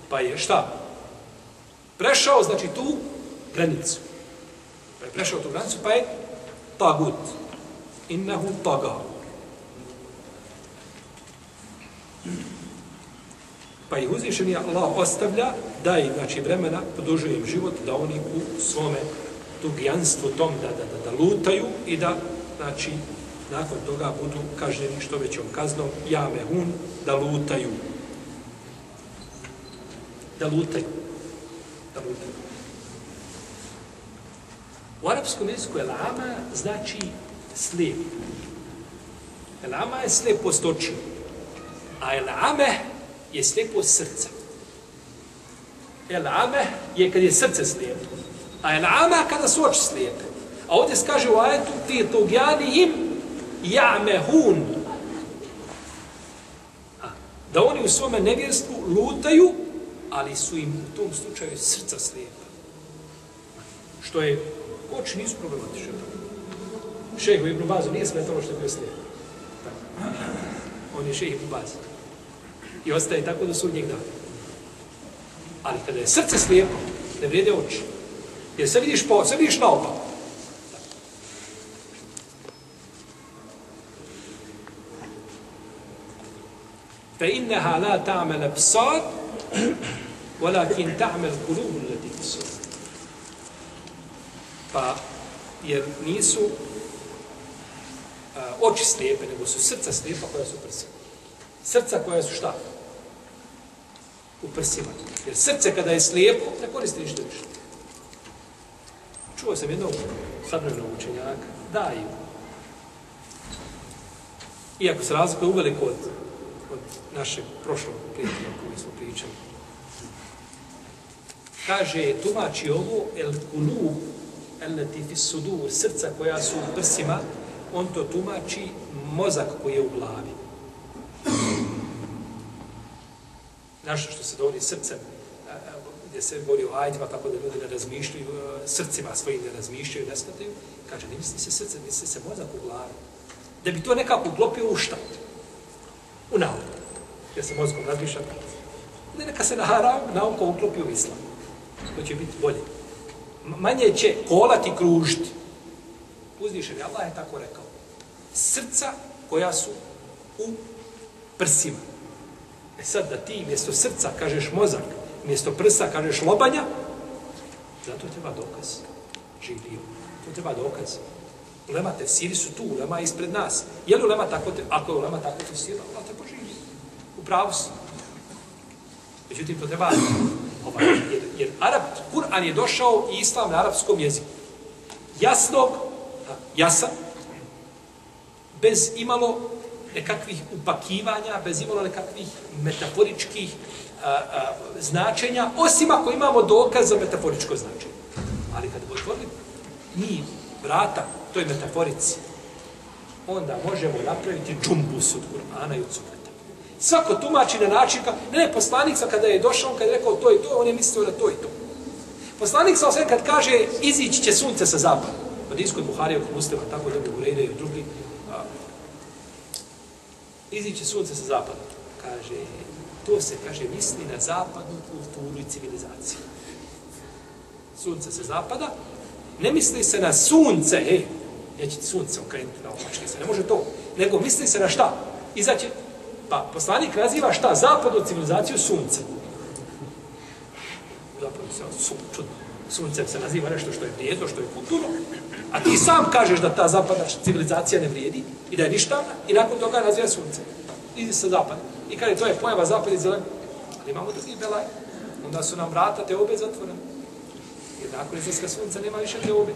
Pa je šta? Prešao, znači, tu granicu. Pa je prešao tu granicu, pa je tagut innehu taga. Pa ih uzvišeni Allah ostavlja, daje im, znači, vremena, podužuje im život, da oni u svome tugijanstvu tom, da, da, da, da lutaju i da, znači, nakon toga budu kažnjeni što većom kaznom, jame hun, da lutaju. Da lutaju. Da lutaju. U arapskom jeziku je lama, znači slijep. El ama je slijep oči. A el ame je slijepost srca. El ame je kad je srce slijepo. A el ama kada su oči slijepe. A ovdje se kaže u ajetu ti togjani im ja'mehun. Da oni u svome nevjerstvu lutaju, ali su im u tom slučaju srca slijepa. Što je, oči nisu problematične šehu Ibn Bazu nije smetalo što je bio slijep. On je šehu Ibn Bazu. I ostaje tako do sudnjeg dana. Ali kada je srce slijepo, ne vrijede oči. Jer se vidiš po, se vidiš naopak. Fe inneha la ta'mal absar walakin ta'mal kulubu allati fi. Pa jer nisu oči slijepe, nego su srca slijepa koja su prsa. Srca koja su šta? U prsima. Jer srce kada je slijepo, ne koristi ništa više. Čuo sam jednog sadnevnog učenjaka, daju. Iako se razlikuje uveliko od, od našeg prošlog prijatelja koji smo pričali. Kaže, tumači ovo, el kulu, el latifi sudur, srca koja su u prsima, on to tumači mozak koji je u glavi. Našto što se dovodi srcem, e, e, gdje se govori o ajdima, tako da ljudi ne razmišljaju, e, srcima svojim ne razmišljaju, ne skataju, kaže, ne misli se srce, misli se mozak u glavi. Da bi to nekako uklopio u šta? U nauku. Gdje se mozgom razmišlja, ne neka se na nauka uklopi u islam. To će biti bolje. Manje će kolati, kružiti. Uzvišen je Allah je tako rekao. Srca koja su u prsima. E sad da ti mjesto srca kažeš mozak, mjesto prsa kažeš lobanja, zato treba dokaz. Živio. To treba dokaz. Ulema tefsiri su tu, ulema je ispred nas. Je li ulema tako, te, ako je ulema tako tefsira, Allah tako živi. U pravu si. Međutim, to treba ovaj, jer, jer Arab, Kur'an je došao i islam na arapskom jeziku. Jasnog, jasan, bez imalo nekakvih upakivanja, bez imalo nekakvih metaforičkih a, a, značenja, osim ako imamo dokaz za metaforičko značenje. Ali kad bi otvorili mi vrata toj metaforici, onda možemo napraviti džumbus od Kur'ana i od Sunneta. Svako tumači na način, ka, ne, ne, poslanik sa kada je došao, kada je rekao to i to, on je mislio na to i to. Poslanik sa osvijem kad kaže, izići će sunce sa zapada pa od iskod Buharija, oko muslima, tako da bi Urejde i drugi, iziće sunce sa zapada. Kaže, To se, kaže, misli na zapadnu kulturu i civilizaciju. Sunce se zapada, ne misli se na sunce, e, neće sunce okrenuti na opačke se, ne može to, nego misli se na šta? Izaće, pa poslanik naziva šta? Zapadnu civilizaciju sunce. Zapadnu civilizaciju, sun, čudno. Suncem se naziva nešto što je vrijedno, što je kulturno, a ti sam kažeš da ta zapadna civilizacija ne vrijedi i da je ništavna i nakon toga razvija sunce. Idi sa zapada. I kaže, to je pojava zapad i zelen. Ali imamo drugi belaj. Onda su nam vrata te obe zatvorene. Jer nakon izlaska sunca nema više te obe.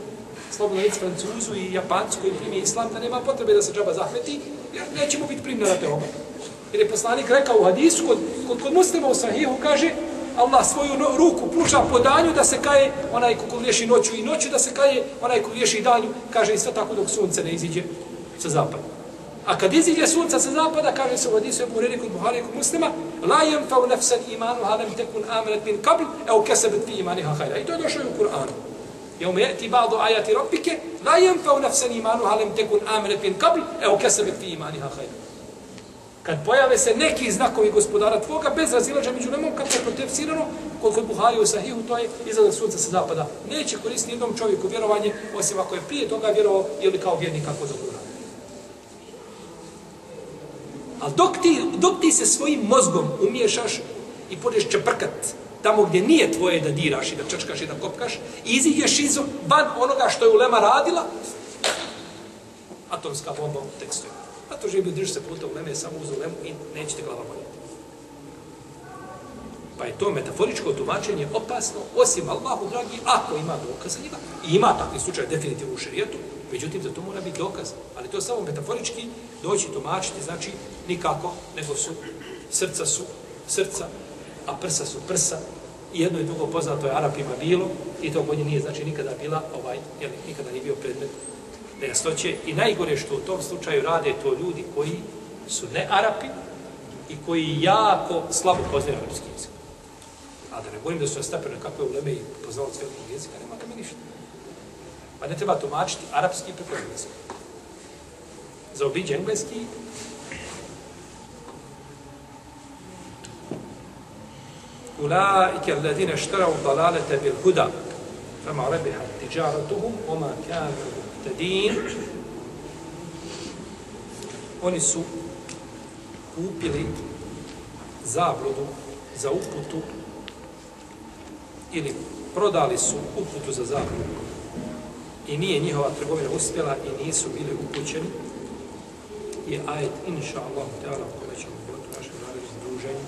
Slobodno reći Francuzu i Japancu koji primi islam, da nema potrebe da se džaba zahmeti, jer nećemo biti primljena te obe. Jer je poslanik rekao u hadisu, kod, kod, kod muslima u sahihu, kaže, Allah svoju ruku pruža po danju da se kaje onaj ko liješi noću i noću da se kaje onaj ko liješi danju, kaže i sve tako dok sunce ne iziđe sa zapada. A kad iziđe sunca sa zapada, kaže se u hadisu Ebu Huriri kod Buhari kod muslima, la yemfau nefsan imanu halem tekun amenet min kabl, evo kesebet fi imaniha hajra. I to je došlo u Kur'anu. يوم يأتي بعض آيات ربك لا ينفع نفسا إيمانها لم تكن آمنت من قبل أو كسبت في إيمانها خيرا Kad pojave se neki znakovi gospodara tvoga, bez razilađa među nemom, kad je protefsirano, kod kod Buhari u Sahihu, to je izlazak sunca sa zapada. Neće koristiti jednom čovjeku vjerovanje, osim ako je prije toga vjerovao ili kao vjernik kako dobro radi. Ali dok ti, dok ti se svojim mozgom umiješaš i podeš čeprkat tamo gdje nije tvoje da diraš i da čačkaš i da kopkaš, i iziđeš iz van onoga što je Ulema radila, atomska bomba u tekstu. Zato to živi drži se puta Uleme samo uz Lemu i nećete glava boljeti. Pa je to metaforičko tumačenje opasno, osim Allahu, dragi, ako ima dokaza njima, i ima takvi slučaj definitivno u šarijetu, međutim, za to mora biti dokaz. Ali to samo metaforički doći tumačiti, znači nikako, nego su, srca su, srca, a prsa su prsa, i jedno i drugo poznato je Arapima bilo, i to kod nije znači nikada bila, ovaj, jel, nikada nije bio predmet nejasnoće. I najgore što u tom slučaju rade to ljudi koji su ne Arapi i koji jako slabo poznaju arapski jezik. A da ne govorim da su nastapili kako je uleme i poznalo cijelog jezika, nema tamo ništa. Pa ne treba tumačiti arapski preko jezika. Za obiđe engleski Ulaike alladine štara u dalalete bil huda. Fama rebiha tijaratuhum oma kanu muhtedin. Oni su kupili zabludu za uputu ili prodali su uputu za zabludu i nije njihova trgovina uspjela i nisu bili upućeni je ajet inša Allah teala u kome ćemo u našem narednom druženju.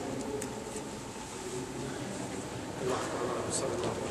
Allah, Allah, Allah, Allah, Allah, Allah, Allah